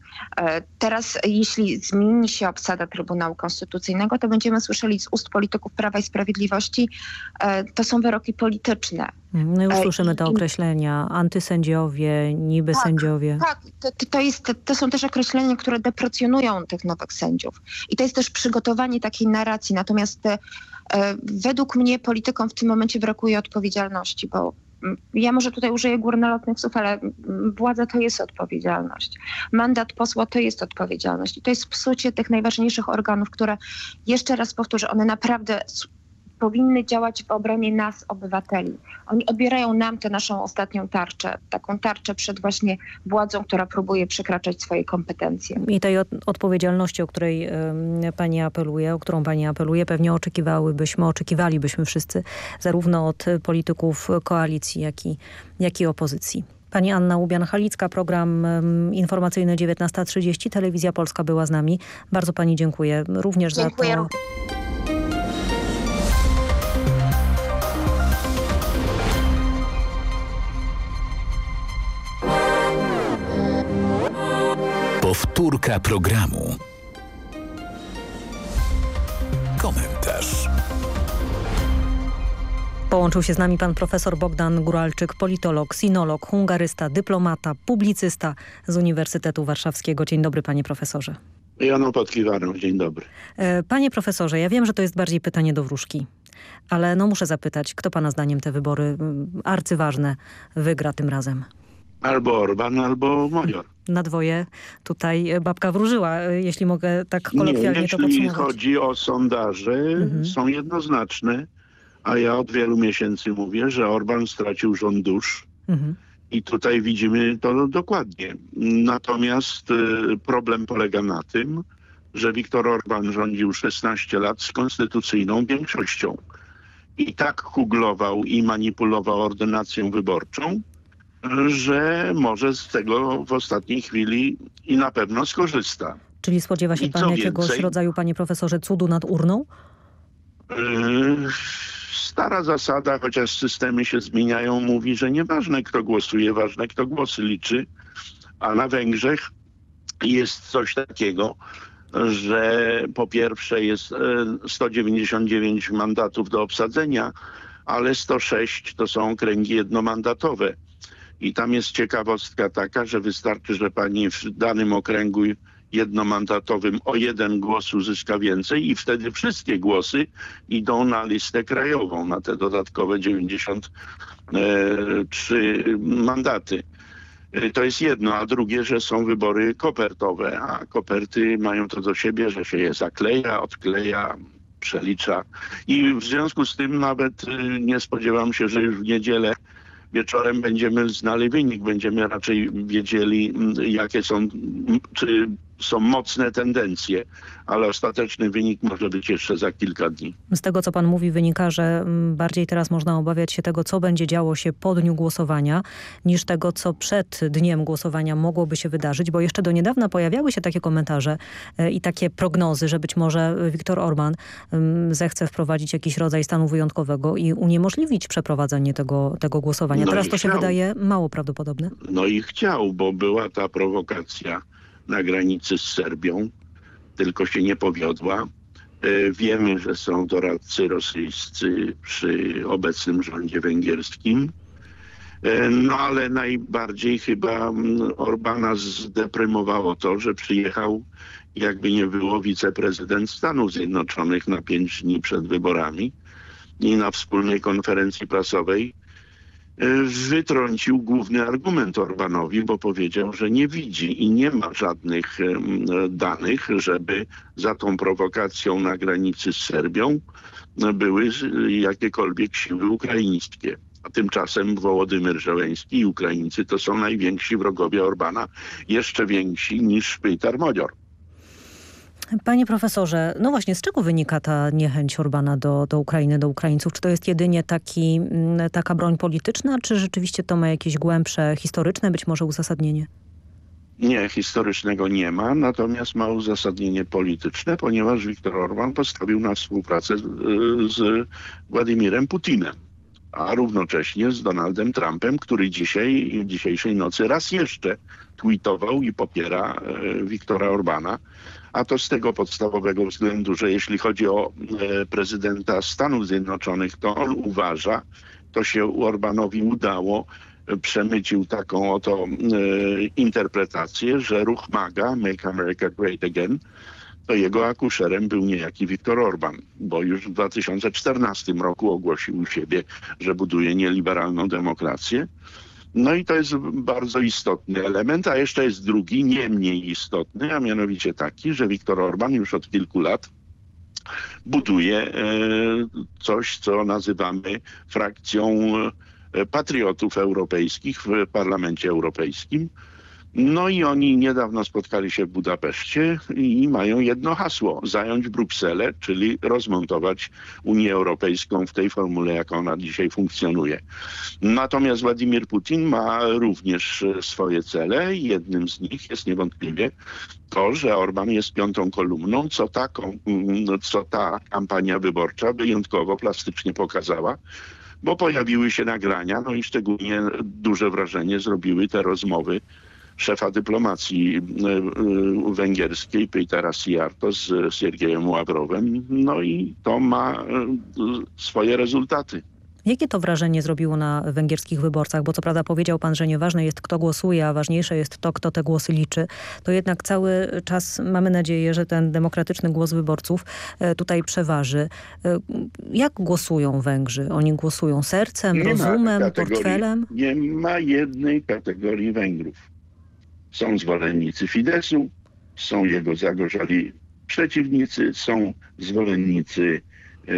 Teraz, jeśli zmieni się obsada Trybunału Konstytucyjnego, to będziemy słyszeli z ust polityków Prawa i Sprawiedliwości, to są wyroki polityczne. No już słyszymy te określenia, antysędziowie, niby tak, sędziowie. Tak, to, to, jest, to są też określenia, które deprecjonują tych nowych sędziów. I to jest też przygotowanie takiej narracji. Natomiast e, według mnie politykom w tym momencie brakuje odpowiedzialności, bo mm, ja może tutaj użyję górnolotnych słów, ale mm, władza to jest odpowiedzialność. Mandat posła to jest odpowiedzialność. I to jest psucie tych najważniejszych organów, które, jeszcze raz powtórzę, one naprawdę powinny działać w obronie nas, obywateli. Oni odbierają nam tę naszą ostatnią tarczę, taką tarczę przed właśnie władzą, która próbuje przekraczać swoje kompetencje. I tej od odpowiedzialności, o której y, pani apeluje, o którą pani apeluje, pewnie oczekiwałybyśmy, oczekiwalibyśmy wszyscy, zarówno od polityków koalicji, jak i, jak i opozycji. Pani Anna Łubian-Halicka, program informacyjny 19.30. Telewizja Polska była z nami. Bardzo pani dziękuję również dziękuję. za to. Powtórka programu. Komentarz. Połączył się z nami pan profesor Bogdan Guralczyk, politolog, sinolog, hungarysta, dyplomata, publicysta z Uniwersytetu Warszawskiego. Dzień dobry panie profesorze. Jano Podkiwarą, dzień dobry. E, panie profesorze, ja wiem, że to jest bardziej pytanie do wróżki, Ale no muszę zapytać, kto pana zdaniem te wybory mm, arcyważne wygra tym razem? Albo Orban, albo Modior. Na dwoje tutaj babka wróżyła, jeśli mogę tak kolokwialnie Nie, to jeśli podsumować. chodzi o sondaże, Mhm. są jednoznaczne, a ja od wielu miesięcy mówię, że Orban stracił rząd dusz. Mhm. I tutaj widzimy to dokładnie. Natomiast y, problem polega na tym, że Viktor Orban rządził 16 lat z konstytucyjną większością. I tak kuglował i manipulował ordynacją wyborczą, że może z tego w ostatniej chwili i na pewno skorzysta. Czyli spodziewa się I pan jakiegoś więcej? rodzaju, panie profesorze, cudu nad urną? Yy, Stara zasada, chociaż systemy się zmieniają, mówi, że nieważne kto głosuje, ważne kto głosy liczy. A na Węgrzech jest coś takiego, że po pierwsze jest e, 199 mandatów do obsadzenia, ale 106 to są okręgi jednomandatowe. I tam jest ciekawostka taka, że wystarczy, że pani w danym okręgu jednomandatowym o jeden głos uzyska więcej i wtedy wszystkie głosy idą na listę krajową, na te dodatkowe 93 mandaty. Y, To jest jedno, a drugie, że są wybory kopertowe, a koperty mają to do siebie, że się je zakleja, odkleja, przelicza. I w związku z tym nawet y, nie spodziewam się, że już w niedzielę wieczorem będziemy znali wynik, będziemy raczej wiedzieli, mm, jakie są, mm, czy są mocne tendencje, ale ostateczny wynik może być jeszcze za kilka dni. Z tego, co pan mówi, wynika, że mm, bardziej teraz można obawiać się tego, co będzie działo się po dniu głosowania, niż tego, co przed dniem głosowania mogłoby się wydarzyć, bo jeszcze do niedawna pojawiały się takie komentarze e, i takie prognozy, że być może Viktor Orban mm, zechce wprowadzić jakiś rodzaj stanu wyjątkowego i uniemożliwić przeprowadzenie tego, tego głosowania. No teraz to się chciał. wydaje mało prawdopodobne. No i chciał, bo była ta prowokacja na granicy z Serbią, tylko się nie powiodła. E, Wiemy, że są doradcy rosyjscy przy obecnym rządzie węgierskim. E, No ale najbardziej chyba mm, Orbana zdeprymowało to, że przyjechał, jakby nie było, wiceprezydent Stanów Zjednoczonych na pięć dni przed wyborami i na wspólnej konferencji prasowej wytrącił główny argument Orbanowi, bo powiedział, że nie widzi i nie ma żadnych danych, żeby za tą prowokacją na granicy z Serbią e, były jakiekolwiek siły ukraińskie. A tymczasem Wołodymyr Żeleński i Ukraińcy to są najwięksi wrogowie Orbana, jeszcze więksi niż Peter Modior. Panie profesorze, no właśnie, z czego wynika ta niechęć Orbana do, do Ukrainy, do Ukraińców? Czy to jest jedynie taki, mm, taka broń polityczna, czy rzeczywiście to ma jakieś głębsze, historyczne być może uzasadnienie? Nie, historycznego nie ma, natomiast ma uzasadnienie polityczne, ponieważ Viktor Orban postawił na współpracę z, z Władimirem Putinem, a równocześnie z Donaldem Trumpem, który dzisiaj, dzisiejszej nocy raz jeszcze tweetował i popiera e, Viktora Orbana. A to z tego podstawowego względu, że jeśli chodzi o e, prezydenta Stanów Zjednoczonych, to on uważa, to się Orbanowi udało, e, przemycił taką oto e, interpretację, że ruch MAGA, Make America Great Again, to jego akuszerem był niejaki Viktor Orban, bo już w 2014 roku ogłosił u siebie, że buduje nieliberalną demokrację. No i to jest bardzo istotny element, a jeszcze jest drugi, nie mniej istotny, a mianowicie taki, że Viktor Orban już od kilku lat buduje e, coś, co nazywamy frakcją e, patriotów europejskich w Parlamencie Europejskim. No i oni niedawno spotkali się w Budapeszcie i mają jedno hasło: zająć Brukselę, czyli rozmontować Unię Europejską w tej formule, jak ona dzisiaj funkcjonuje. Natomiast Władimir Putin ma również e, swoje cele jednym z nich jest niewątpliwie to, że Orban jest piątą kolumną, co, taką, mm, co ta kampania wyborcza wyjątkowo plastycznie pokazała bo pojawiły się nagrania, no i szczególnie duże wrażenie zrobiły te rozmowy szefa dyplomacji e, e, węgierskiej Petera Sijarto z Siergiejem Ławrowem. No i to ma e, swoje rezultaty. Jakie to wrażenie zrobiło na węgierskich wyborcach? Bo co prawda powiedział pan, że nieważne jest kto głosuje, a ważniejsze jest to, kto te głosy liczy. To jednak cały czas mamy nadzieję, że ten demokratyczny głos wyborców tutaj przeważy. Jak głosują Węgrzy? Oni głosują sercem, Nie rozumem, portfelem? Nie ma jednej kategorii Węgrów. Są zwolennicy Fidesu, są jego zagorzali przeciwnicy, są zwolennicy e,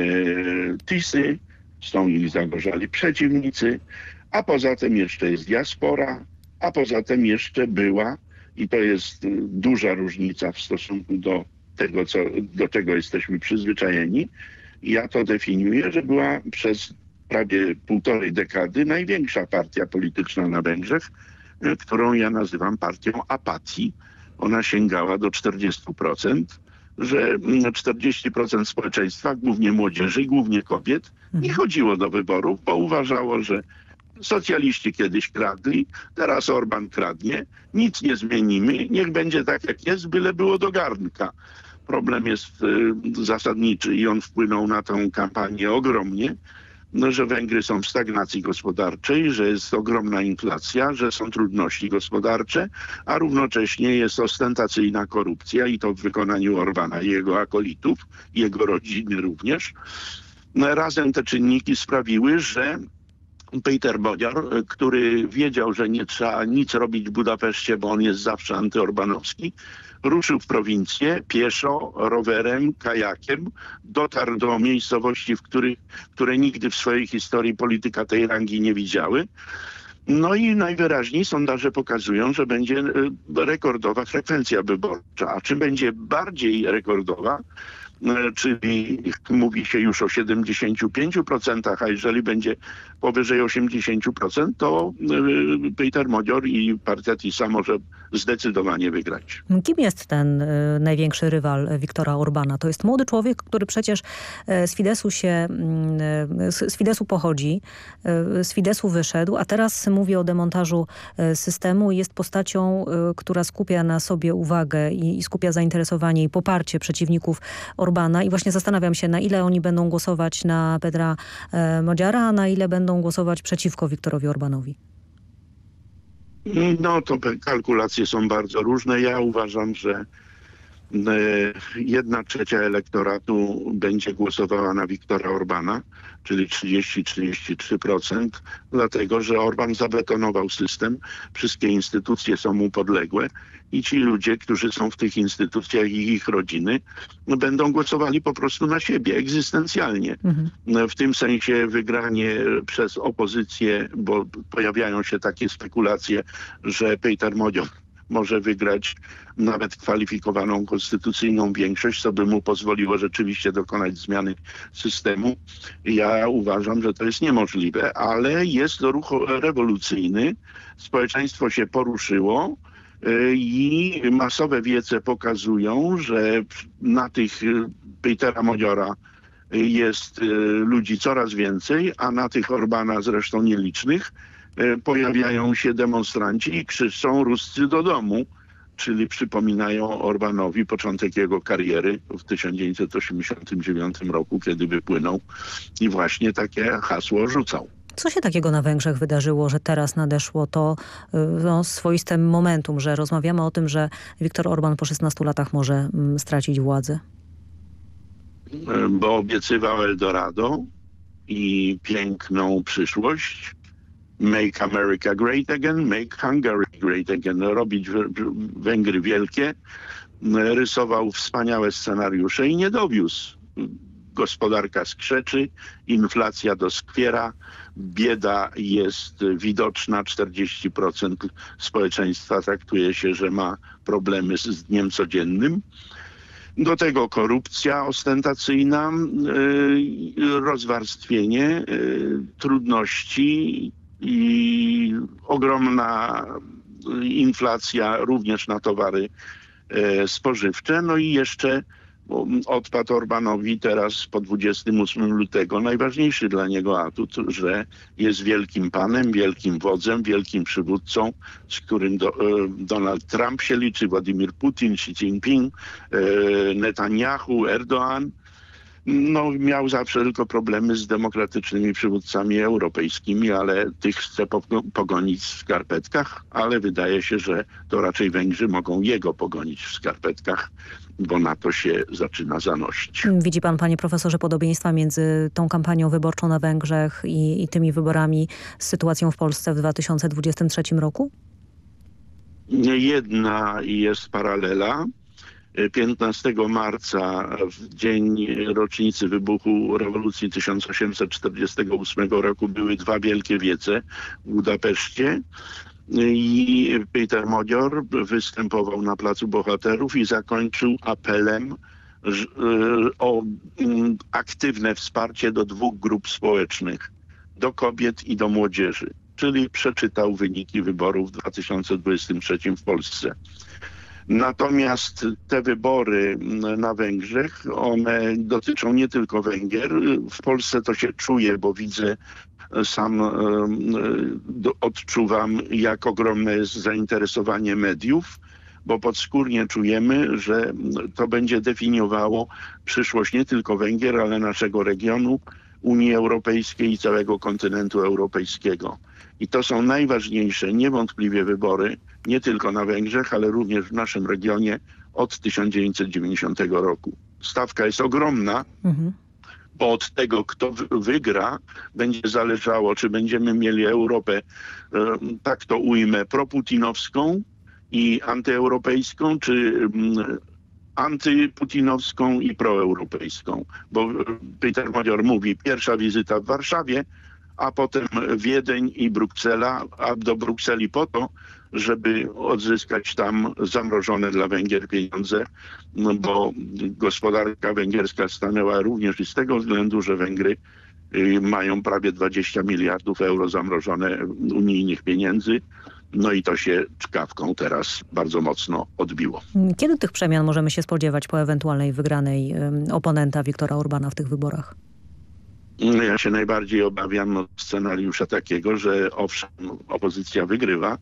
Tisy, są ich zagorzali przeciwnicy, a poza tym jeszcze jest diaspora, a poza tym jeszcze była, i to jest e, duża różnica w stosunku do tego, co, do czego jesteśmy przyzwyczajeni. Ja to definiuję, że była przez prawie półtorej dekady największa partia polityczna na Węgrzech, którą ja nazywam partią apatii. Ona sięgała do 40%, że mm, 40% społeczeństwa, głównie młodzieży, głównie kobiet, nie chodziło do wyborów, bo uważało, że socjaliści kiedyś kradli, teraz Orban kradnie, nic nie zmienimy, niech będzie tak jak jest, byle było do garnka. Problem jest y, zasadniczy i on wpłynął na tę kampanię ogromnie, no, że Węgry są w stagnacji gospodarczej, że jest ogromna inflacja, że są trudności gospodarcze, a równocześnie jest ostentacyjna korupcja i to w wykonaniu Orbana i jego akolitów, jego rodziny również. No, razem te czynniki sprawiły, że Peter Bodziar, który wiedział, że nie trzeba nic robić w Budapeszcie, bo on jest zawsze antyorbanowski, ruszył w prowincję pieszo, rowerem, kajakiem, dotarł do miejscowości, w których, które nigdy w swojej historii polityka tej rangi nie widziały. No i najwyraźniej sondaże pokazują, że będzie e, rekordowa frekwencja wyborcza. A czy będzie bardziej rekordowa, e, czyli mówi się już o 75%, a jeżeli będzie powyżej 80%, to e, Peter Modior i partia TISA może zdecydowanie wygrać. Kim jest ten y, największy rywal Wiktora Orbana? To jest młody człowiek, który przecież y, z Fidesu się, y, z, Fidesu pochodzi, y, z Fidesu wyszedł, a teraz mówi o demontażu y, systemu i jest postacią, y, która skupia na sobie uwagę i, i skupia zainteresowanie i poparcie przeciwników Orbana i właśnie zastanawiam się, na ile oni będą głosować na Petra y, Modziara, a na ile będą głosować przeciwko Wiktorowi Orbanowi. No to kalkulacje są bardzo różne. Ja uważam, że jedna trzecia elektoratu będzie głosowała na Wiktora Orbana, czyli 30-33%, dlatego że Orban zabetonował system, wszystkie instytucje są mu podległe i ci ludzie, którzy są w tych instytucjach i ich rodziny, no, będą głosowali po prostu na siebie, egzystencjalnie. W tym sensie wygranie przez opozycję, bo pojawiają się takie spekulacje, że Peter Modzior może wygrać nawet kwalifikowaną konstytucyjną większość, co by mu pozwoliło rzeczywiście dokonać zmiany systemu. Ja uważam, że to jest niemożliwe, ale jest to ruch rewolucyjny. Społeczeństwo się poruszyło. y, I masowe wiece pokazują, że na tych Petera Modziora jest y, ludzi coraz więcej, a na tych Orbana zresztą nielicznych pojawiają się demonstranci i krzyczą Ruscy do domu, czyli przypominają Orbanowi początek jego kariery w 1989 roku, kiedy wypłynął i właśnie takie hasło rzucał. Co się takiego na Węgrzech wydarzyło, że teraz nadeszło to y, no, swoiste momentum, że rozmawiamy o tym, że Viktor Orban po 16 latach może mm, stracić władzę? bo obiecywał Eldorado i piękną przyszłość. Make America Great Again, make Hungary Great Again. Robić Wę- Węgry wielkie. Rysował wspaniałe scenariusze i nie dowiózł. Gospodarka skrzeczy, inflacja doskwiera, bieda jest widoczna, 40% społeczeństwa traktuje się, że ma problemy z z dniem codziennym. Do tego korupcja ostentacyjna, y, rozwarstwienie, y, trudności i ogromna inflacja również na towary y, spożywcze. No i jeszcze odpadł Orbanowi teraz po 28 lutego najważniejszy dla niego atut, że jest wielkim panem, wielkim wodzem, wielkim przywódcą, z którym do, e, Donald Trump się liczy, Władimir Putin, Xi Jinping, e, Netanyahu, Erdoğan. No, miał zawsze tylko problemy z demokratycznymi przywódcami europejskimi, ale tych chce pogonić w skarpetkach, ale wydaje się, że to raczej Węgrzy mogą jego pogonić w skarpetkach, bo na to się zaczyna zanosić. Widzi pan, panie profesorze, podobieństwa między tą kampanią wyborczą na Węgrzech i, i tymi wyborami z sytuacją w Polsce w 2023 roku? Jedna jest paralela. 15 marca, w dzień rocznicy wybuchu rewolucji 1848 roku, były dwa wielkie wiece w Budapeszcie. I Peter Modior występował na Placu Bohaterów i zakończył apelem o mm, aktywne wsparcie do dwóch grup społecznych, do kobiet i do młodzieży, czyli przeczytał wyniki wyborów w 2023 w Polsce. Natomiast te wybory na Węgrzech, one dotyczą nie tylko Węgier. W Polsce to się czuje, bo widzę sam odczuwam, jak ogromne jest zainteresowanie mediów, bo podskórnie czujemy, że to będzie definiowało przyszłość nie tylko Węgier, ale naszego regionu, Unii Europejskiej i całego kontynentu europejskiego. I to są najważniejsze niewątpliwie wybory, nie tylko na Węgrzech, ale również w naszym regionie od 1990 roku. Stawka jest ogromna, mhm. bo od tego, kto wygra, będzie zależało, czy będziemy mieli Europę, tak to ujmę, proputinowską i antyeuropejską, czy antyputinowską i proeuropejską. Bo Peter Modior mówi, pierwsza wizyta w Warszawie, a potem Wiedeń i Bruksela, a do Brukseli po to, żeby odzyskać tam zamrożone dla Węgier pieniądze, no bo gospodarka węgierska stanęła również i z tego względu, że Węgry y, mają prawie 20 miliardów euro zamrożone unijnych pieniędzy. No i to się czkawką teraz bardzo mocno odbiło. Kiedy tych przemian możemy się spodziewać po ewentualnej wygranej oponenta Wiktora Orbana w tych wyborach? Ja się najbardziej obawiam scenariusza takiego, że owszem, opozycja wygrywa,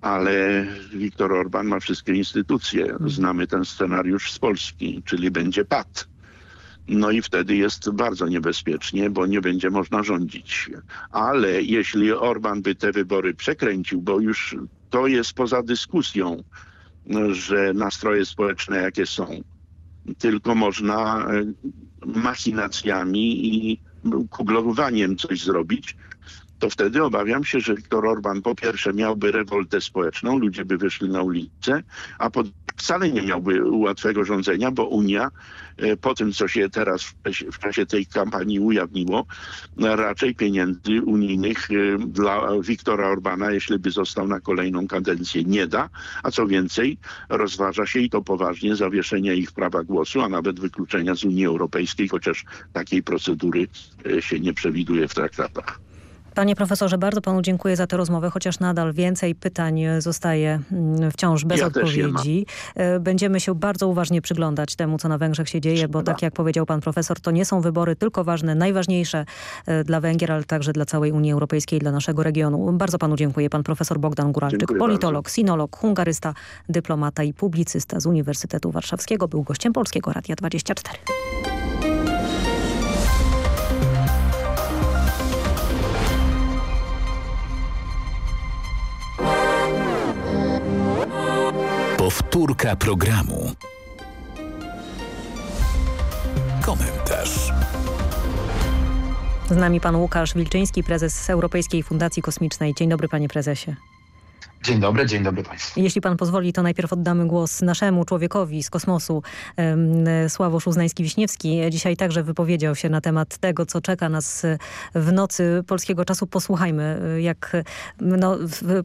ale Viktor Orban ma wszystkie instytucje. Znamy ten scenariusz z Polski, czyli będzie pad. No i wtedy jest bardzo niebezpiecznie, bo nie będzie można rządzić. Ale jeśli Orban by te wybory przekręcił, bo już to jest poza dyskusją, że nastroje społeczne jakie są, tylko można e, machinacjami i kuglowaniem coś zrobić, to wtedy obawiam się, że Viktor Orban po pierwsze miałby rewoltę społeczną, ludzie by wyszli na ulicę, a po, wcale nie miałby łatwego rządzenia, bo Unia e, po tym, co się teraz w czasie tej kampanii ujawniło, raczej pieniędzy unijnych e, dla Viktora Orbana, jeśli by został na kolejną kadencję, nie da. A co więcej, rozważa się i to poważnie zawieszenia ich prawa głosu, a nawet wykluczenia z Unii Europejskiej, chociaż takiej procedury e, się nie przewiduje w traktatach. Panie profesorze, bardzo panu dziękuję za tę rozmowę, chociaż nadal więcej pytań zostaje mm, wciąż bez ja odpowiedzi. E, będziemy się bardzo uważnie przyglądać temu, co na Węgrzech się dzieje, bo tak jak powiedział pan profesor, to nie są wybory tylko ważne, najważniejsze e, dla Węgier, ale także dla całej Unii Europejskiej, dla naszego regionu. Bardzo panu dziękuję. Pan profesor Bogdan Guralczyk, dziękuję politolog, bardzo. sinolog, hungarysta, dyplomata i publicysta z Uniwersytetu Warszawskiego. Był gościem Polskiego Radia 24. Powtórka programu. Komentarz. Z nami pan Łukasz Wilczyński, prezes Europejskiej Fundacji Kosmicznej. Dzień dobry panie prezesie. Dzień dobry, dzień dobry Państwu. Jeśli Pan pozwoli, to najpierw oddamy głos naszemu człowiekowi z kosmosu, Sławosz Uznański-Wiśniewski. Dzisiaj także wypowiedział się na temat tego, co czeka nas w nocy polskiego czasu. Posłuchajmy, jak no,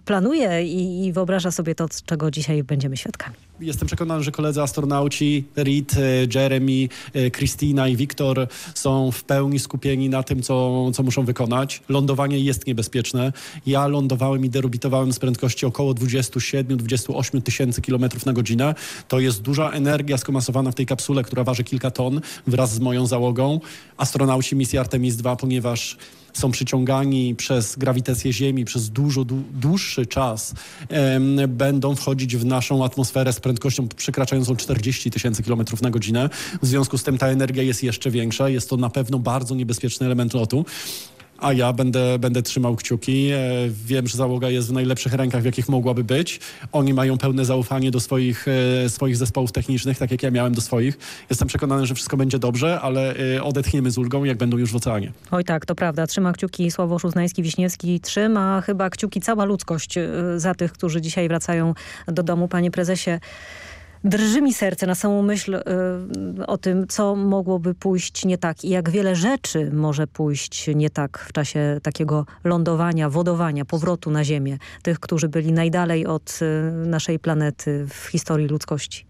planuje i, i wyobraża sobie to, czego dzisiaj będziemy świadkami. Jestem przekonany, że koledzy astronauci, Reed, e, Jeremy, e, Christina i Wiktor są w pełni skupieni na tym, co, co muszą wykonać. Lądowanie jest niebezpieczne. Ja lądowałem i deorbitowałem z prędkości około 27-28 tysięcy kilometrów na godzinę. To jest duża energia skomasowana w tej kapsule, która waży kilka ton wraz z moją załogą. Astronauci misji Artemis II, ponieważ są przyciągani przez grawitację Ziemi przez dużo dłuższy czas, będą wchodzić w naszą atmosferę z prędkością przekraczającą 40 tysięcy kilometrów na godzinę. W związku z tym ta energia jest jeszcze większa. Jest to na pewno bardzo niebezpieczny element lotu a ja będę, będę trzymał kciuki. E, wiem, że załoga jest w najlepszych rękach, w jakich mogłaby być. Oni mają pełne zaufanie do swoich, e, swoich zespołów technicznych, tak jak ja miałem do swoich. Jestem przekonany, że wszystko będzie dobrze, ale e, odetchniemy z ulgą, jak będą już w oceanie. Oj tak, to prawda. Trzyma kciuki Sławosz Uznański-Wiśniewski. Trzyma chyba kciuki cała ludzkość za tych, którzy dzisiaj wracają do domu. Panie prezesie, Drży mi serce na samą myśl y, o tym, co mogłoby pójść nie tak i jak wiele rzeczy może pójść nie tak w czasie takiego lądowania, wodowania, powrotu na Ziemię. Tych, którzy byli najdalej od y, naszej planety w historii ludzkości.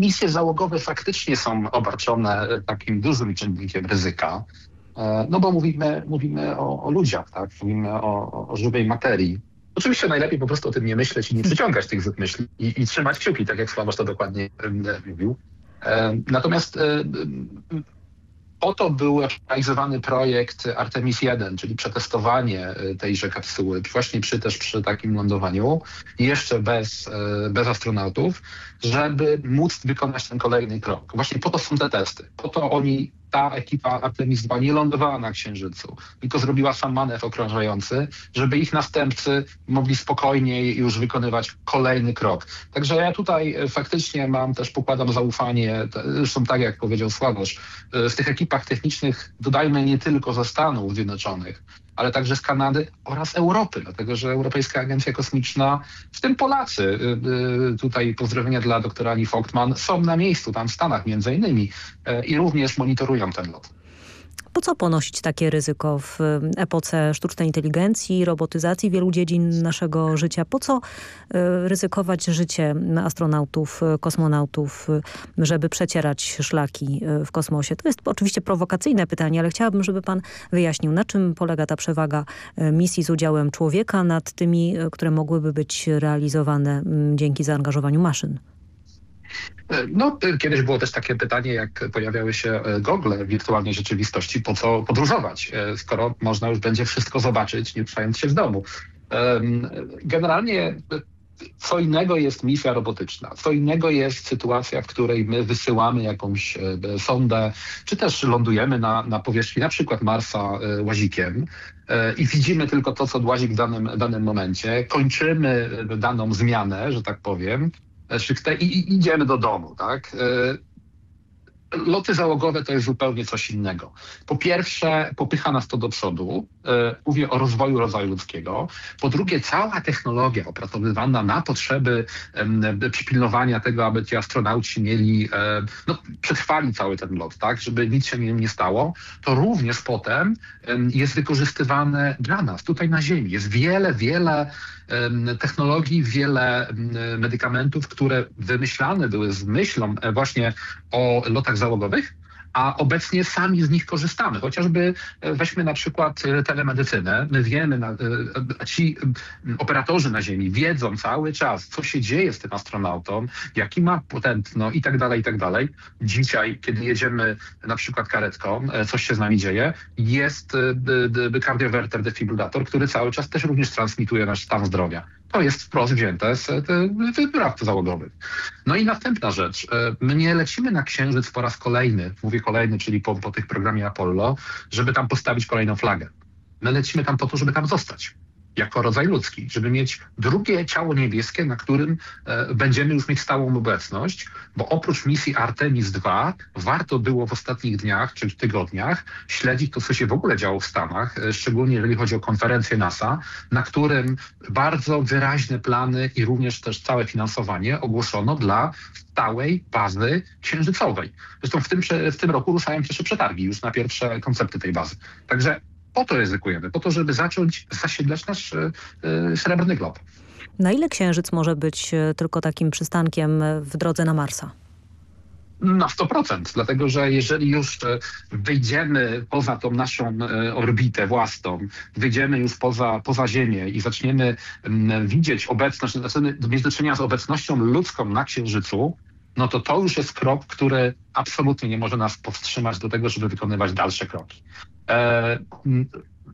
Misje załogowe faktycznie są obarczone takim dużym czynnikiem ryzyka. E, no bo mówimy, mówimy o, o ludziach, tak? mówimy o, o żywej materii Oczywiście najlepiej po prostu o tym nie myśleć i nie przyciągać tych myśli i, i trzymać kciuki, tak jak Sławosz to dokładnie mówił. E, natomiast e, po to był realizowany projekt Artemis 1, czyli przetestowanie e, tejże kapsuły, właśnie przy, też przy takim lądowaniu, jeszcze bez, bez astronautów, żeby móc wykonać ten kolejny krok. Właśnie po to są te testy. Po to oni ta ekipa Artemis 2 nie lądowała na Księżycu, tylko zrobiła sam manewr okrążający, żeby ich następcy mogli spokojniej już wykonywać kolejny krok. Także ja tutaj e, faktycznie mam też, pokładam zaufanie, zresztą tak jak powiedział Sławosz, e, w tych ekipach technicznych dodajmy nie tylko ze Stanów Zjednoczonych, ale także z Kanady oraz Europy, dlatego że Europejska Agencja Kosmiczna, w tym Polacy, y, y, tutaj pozdrowienia dla doktora Ali Fogtman, są na miejscu, tam w Stanach między innymi y, i również monitorują ten lot. Po co ponosić takie ryzyko w epoce sztucznej inteligencji, robotyzacji wielu dziedzin naszego życia? Po co e, ryzykować życie astronautów, kosmonautów, żeby przecierać szlaki e, w kosmosie? To jest oczywiście prowokacyjne pytanie, ale chciałabym, żeby pan wyjaśnił, na czym polega ta przewaga e, misji z udziałem człowieka nad tymi, które mogłyby być realizowane dzięki zaangażowaniu maszyn? No, kiedyś było też takie pytanie, jak pojawiały się e, gogle wirtualnej rzeczywistości, po co podróżować, e, skoro można już będzie wszystko zobaczyć, nie ruszając się z domu. Generalnie co innego jest misja robotyczna, co innego jest sytuacja, w której my wysyłamy jakąś e, sondę, czy też lądujemy na, na powierzchni na przykład Marsa łazikiem i widzimy tylko to, co łazik w danym, danym momencie, kończymy daną zmianę, że tak powiem, i, idziemy do domu, tak? E, loty załogowe to jest zupełnie coś innego. Po pierwsze, popycha nas to do przodu. E, mówię o rozwoju rodzaju ludzkiego. Po drugie, cała technologia opracowywana na potrzeby przypilnowania tego, aby ci astronauci mieli, e, no, przetrwali cały ten lot, tak, żeby nic się im nie stało, to również potem jest wykorzystywane dla nas, tutaj na Ziemi. Jest wiele, wiele technologii, wiele medykamentów, które wymyślane były z myślą e, właśnie o lotach załogowych, a obecnie sami z nich korzystamy. Chociażby e, weźmy na przykład e, telemedycynę. My wiemy, e, ci operatorzy na Ziemi wiedzą cały czas, co się dzieje z tym astronautą, jaki ma potentno i tak dalej, i tak dalej. Dzisiaj, kiedy jedziemy na przykład karetką, coś się z nami dzieje, jest kardiowerter defibrylator, który cały czas też również transmituje nasz stan zdrowia. To jest wprost wzięte z wypraw załogowych. No i następna rzecz. E, my nie lecimy na Księżyc po raz kolejny, mówię kolejny, czyli po, po tych programie Apollo, żeby tam postawić kolejną flagę. My lecimy tam po to, żeby tam zostać jako rodzaj ludzki, żeby mieć drugie ciało niebieskie, na którym e, będziemy już mieć stałą obecność, bo oprócz misji Artemis II warto było w ostatnich dniach czy tygodniach śledzić to, co się w ogóle działo w Stanach, e, szczególnie jeżeli chodzi o konferencję NASA, na którym bardzo wyraźne plany i również też całe finansowanie ogłoszono dla stałej bazy księżycowej. Zresztą w tym, w tym roku ruszają pierwsze przetargi już na pierwsze koncepty tej bazy. Także po to ryzykujemy, po to, żeby zacząć zasiedlać nasz e, e, srebrny glob. Na ile Księżyc może być e, tylko takim przystankiem w drodze na Marsa? Na 100%, dlatego że jeżeli już wyjdziemy poza tą naszą orbitę własną, wyjdziemy już poza, poza Ziemię i zaczniemy widzieć obecność, zaczniemy mieć do czynienia z obecnością ludzką na Księżycu, no to to już jest krok, który absolutnie nie może nas powstrzymać do tego, żeby wykonywać dalsze kroki. E,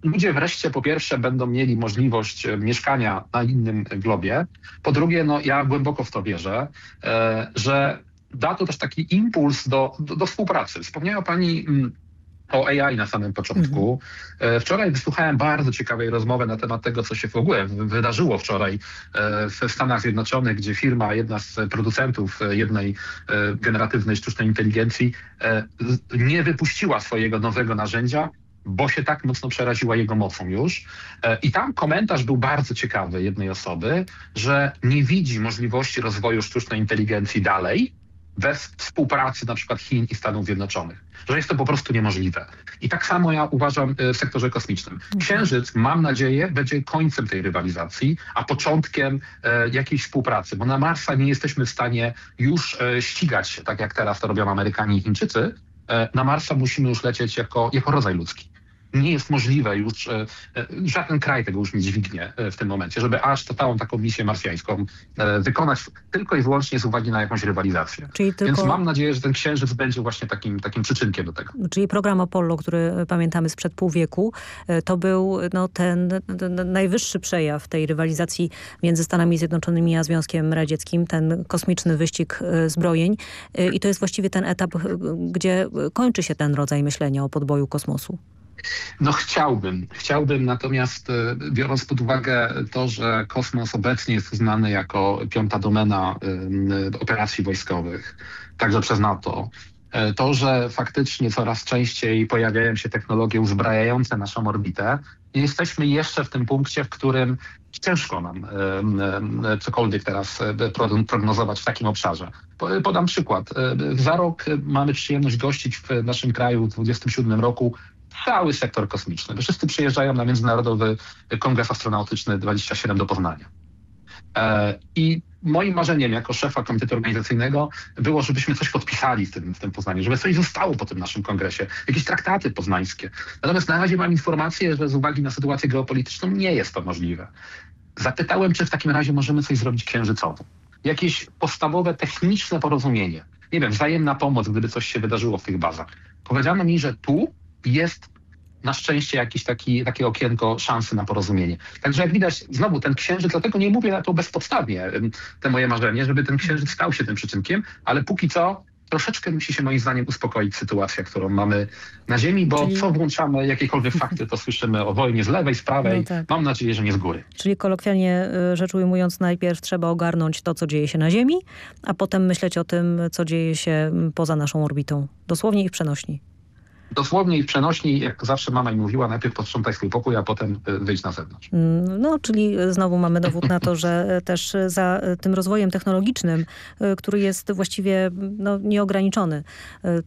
ludzie wreszcie po pierwsze będą mieli możliwość mieszkania na innym globie. Po drugie, no ja głęboko w to wierzę, że da to też taki impuls do, do, do współpracy. Wspomniała Pani o AI na samym początku. Mhm. Wczoraj wysłuchałem bardzo ciekawej rozmowy na temat tego, co się w ogóle wydarzyło wczoraj e, w Stanach Zjednoczonych, gdzie firma, jedna z producentów e, jednej generatywnej sztucznej inteligencji nie wypuściła swojego nowego narzędzia, bo się tak mocno przeraziła jego mocą już. I tam komentarz był bardzo ciekawy jednej osoby, że nie widzi możliwości rozwoju sztucznej inteligencji dalej, bez współpracy na przykład Chin i Stanów Zjednoczonych. Że jest to po prostu niemożliwe. I tak samo ja uważam e, w sektorze kosmicznym. Księżyc, mam nadzieję, będzie końcem tej rywalizacji, a początkiem e, jakiejś współpracy, bo na Marsa nie jesteśmy w stanie już e, ścigać, tak jak teraz to robią Amerykanie i Chińczycy. E, na Marsa musimy już lecieć jako, jako rodzaj ludzki nie jest możliwe już, e, e, żaden kraj tego już nie dźwignie e, w tym momencie, żeby aż całą taką misję marsjańską wykonać tylko i wyłącznie z uwagi na jakąś rywalizację. Tylko... Więc mam nadzieję, że ten księżyc będzie właśnie takim, takim przyczynkiem do tego. Czyli program Apollo, który pamiętamy sprzed pół wieku, to był no, ten, ten najwyższy przejaw tej rywalizacji między Stanami Zjednoczonymi a Związkiem Radzieckim, ten kosmiczny wyścig zbrojeń. I to jest właściwie ten etap, gdzie kończy się ten rodzaj myślenia o podboju kosmosu. No chciałbym. Chciałbym natomiast e, biorąc pod uwagę to, że kosmos obecnie jest uznany jako piąta domena operacji wojskowych, także przez NATO, e, to, że faktycznie coraz częściej pojawiają się technologie uzbrajające naszą orbitę, nie jesteśmy jeszcze w tym punkcie, w którym ciężko nam cokolwiek teraz e, prognozować w takim obszarze. Podam przykład. Za rok mamy przyjemność gościć w naszym kraju w 2027 roku cały sektor kosmiczny. Wszyscy przyjeżdżają na Międzynarodowy Kongres Astronautyczny 27 do Poznania. E, I moim marzeniem jako szefa komitetu organizacyjnego było, żebyśmy coś podpisali w tym, w tym Poznaniu, żeby coś zostało po tym naszym kongresie, jakieś traktaty poznańskie. Natomiast na razie mam informację, że z uwagi na sytuację geopolityczną nie jest to możliwe. Zapytałem, czy w takim razie możemy coś zrobić księżycowo. Jakieś podstawowe, techniczne porozumienie. Nie wiem, wzajemna pomoc, gdyby coś się wydarzyło w tych bazach. Powiedziano mi, że tu jest na szczęście jakieś taki, takie okienko szansy na porozumienie. Także jak widać, znowu ten księżyc, dlatego nie mówię na to bezpodstawnie, te moje marzenie, żeby ten księżyc stał się tym przyczynkiem, ale póki co troszeczkę musi się moim zdaniem uspokoić sytuacja, którą mamy na ziemi, bo Czyli... co włączamy jakiekolwiek fakty, to słyszymy o wojnie z lewej, z prawej. No tak. Mam nadzieję, że nie z góry. Czyli kolokwialnie y, rzecz ujmując, najpierw trzeba ogarnąć to, co dzieje się na ziemi, a potem myśleć o tym, co dzieje się poza naszą orbitą. Dosłownie i w przenośni dosłownie i przenośni, jak zawsze mama mi mówiła, najpierw posprzątaj swój pokój, a potem y, wyjść na zewnątrz. Mm, no, czyli znowu mamy dowód na to, że też za tym rozwojem technologicznym, który jest właściwie no, nieograniczony,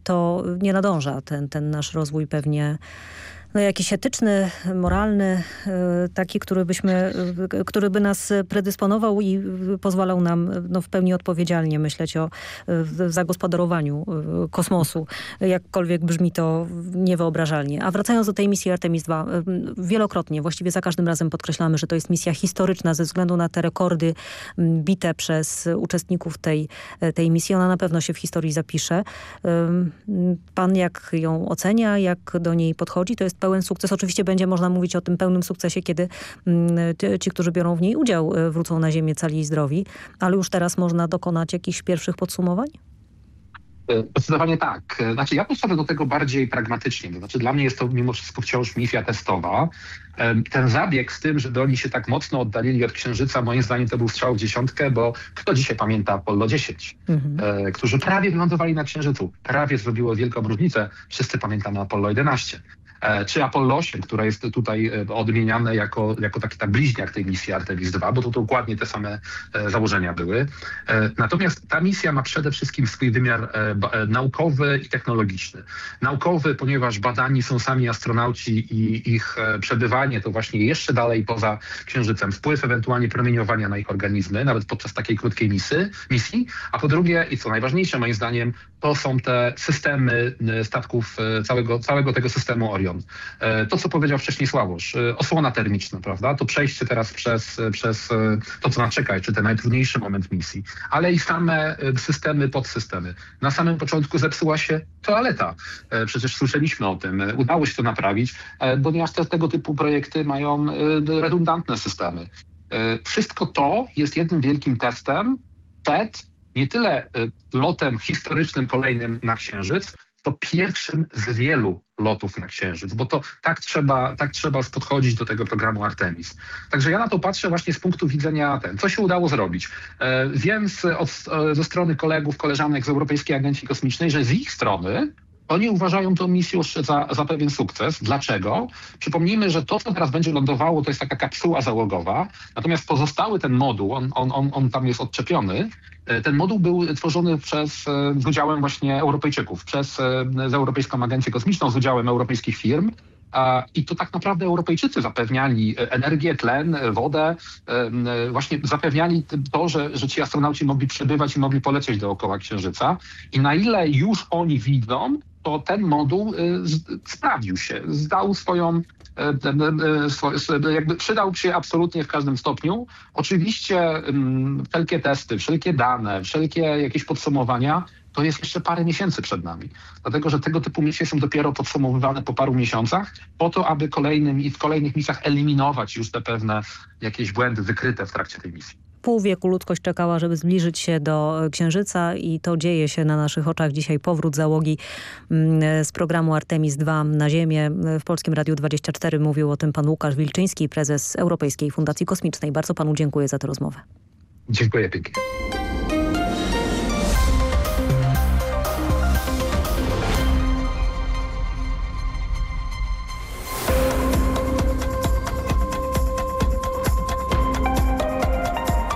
to nie nadąża ten, ten nasz rozwój pewnie no, jakiś etyczny, moralny, e, taki, który, byśmy, e, który by nas predysponował i pozwalał nam no, w pełni odpowiedzialnie myśleć o zagospodarowaniu kosmosu. Jakkolwiek brzmi to niewyobrażalnie. A wracając do tej misji Artemis II, wielokrotnie, właściwie za każdym razem podkreślamy, że to jest misja historyczna ze względu na te rekordy bite przez uczestników tej, tej misji. Ona na pewno się w historii zapisze. Pan jak ją ocenia, jak do niej podchodzi? To jest pełen sukces. Oczywiście będzie można mówić o tym pełnym sukcesie, kiedy mm, ci, którzy biorą w niej udział, e, wrócą na ziemię cali i zdrowi, ale już teraz można dokonać jakichś pierwszych podsumowań? E, zdecydowanie tak. E, znaczy ja podchodzę do tego bardziej pragmatycznie. To znaczy dla mnie jest to mimo wszystko wciąż misja testowa. Ten zabieg z tym, że oni się tak mocno oddalili od Księżyca, moim zdaniem to był strzał w dziesiątkę, bo kto dzisiaj pamięta Apollo 10, mhm. którzy prawie wylądowali na Księżycu, prawie zrobiło wielką różnicę. Wszyscy pamiętamy Apollo 11. E, czy Apollo 8, która jest tutaj e, odmieniane jako, jako taki tak bliźniak tej misji Artemis 2, bo to dokładnie te same e, założenia były. Natomiast ta misja ma przede wszystkim swój wymiar naukowy i technologiczny. Naukowy, ponieważ badani są sami astronauci i ich przebywanie to właśnie jeszcze dalej poza Księżycem, wpływ ewentualnie promieniowania na ich organizmy, nawet podczas takiej krótkiej misy, misji, a po drugie, i co najważniejsze moim zdaniem, to są te systemy statków całego, całego tego systemu Orion. To, co powiedział wcześniej Sławosz, osłona termiczna, prawda? To przejście teraz przez, przez to, co nas czeka, czy ten najtrudniejszy moment misji, ale i same systemy, podsystemy. Na samym początku zepsuła się toaleta. Przecież słyszeliśmy o tym. Udało się to naprawić, ponieważ te, tego typu projekty mają redundantne systemy. Wszystko to jest jednym wielkim testem przed nie tyle lotem historycznym kolejnym na Księżyc, to pierwszym z wielu lotów na Księżyc, bo to tak trzeba, tak trzeba podchodzić do tego programu Artemis. Także ja na to patrzę właśnie z punktu widzenia ten, co się udało zrobić. E, wiem z, od, ze strony kolegów, koleżanek z Europejskiej Agencji Kosmicznej, że z ich strony oni uważają tę misję już za, za pewien sukces. Dlaczego? Przypomnijmy, że to, co teraz będzie lądowało, to jest taka kapsuła załogowa, natomiast pozostały ten moduł, on, on, on, on tam jest odczepiony, e, ten moduł był tworzony przez, e, z udziałem właśnie Europejczyków, przez e, z Europejską Agencję Kosmiczną, z udziałem europejskich firm. I to tak naprawdę Europejczycy zapewniali energię, tlen, wodę, właśnie zapewniali to, że, że ci astronauci mogli przebywać i mogli polecieć dookoła Księżyca. I na ile już oni widzą, to ten moduł sprawdził się, zdał swoją jakby przydał się absolutnie w każdym stopniu. Oczywiście wszelkie testy, wszelkie dane, wszelkie jakieś podsumowania to jest jeszcze parę miesięcy przed nami. Dlatego, że tego typu misje są dopiero podsumowywane po paru miesiącach, po to, aby kolejnym i w kolejnych misjach eliminować już te pewne jakieś błędy wykryte w trakcie tej misji pół wieku ludzkość czekała, żeby zbliżyć się do Księżyca i to dzieje się na naszych oczach. Dzisiaj powrót załogi mm, z programu Artemis II na Ziemię. W Polskim Radiu 24 mówił o tym pan Łukasz Wilczyński, prezes Europejskiej Fundacji Kosmicznej. Bardzo panu dziękuję za tę rozmowę. Dziękuję pięknie.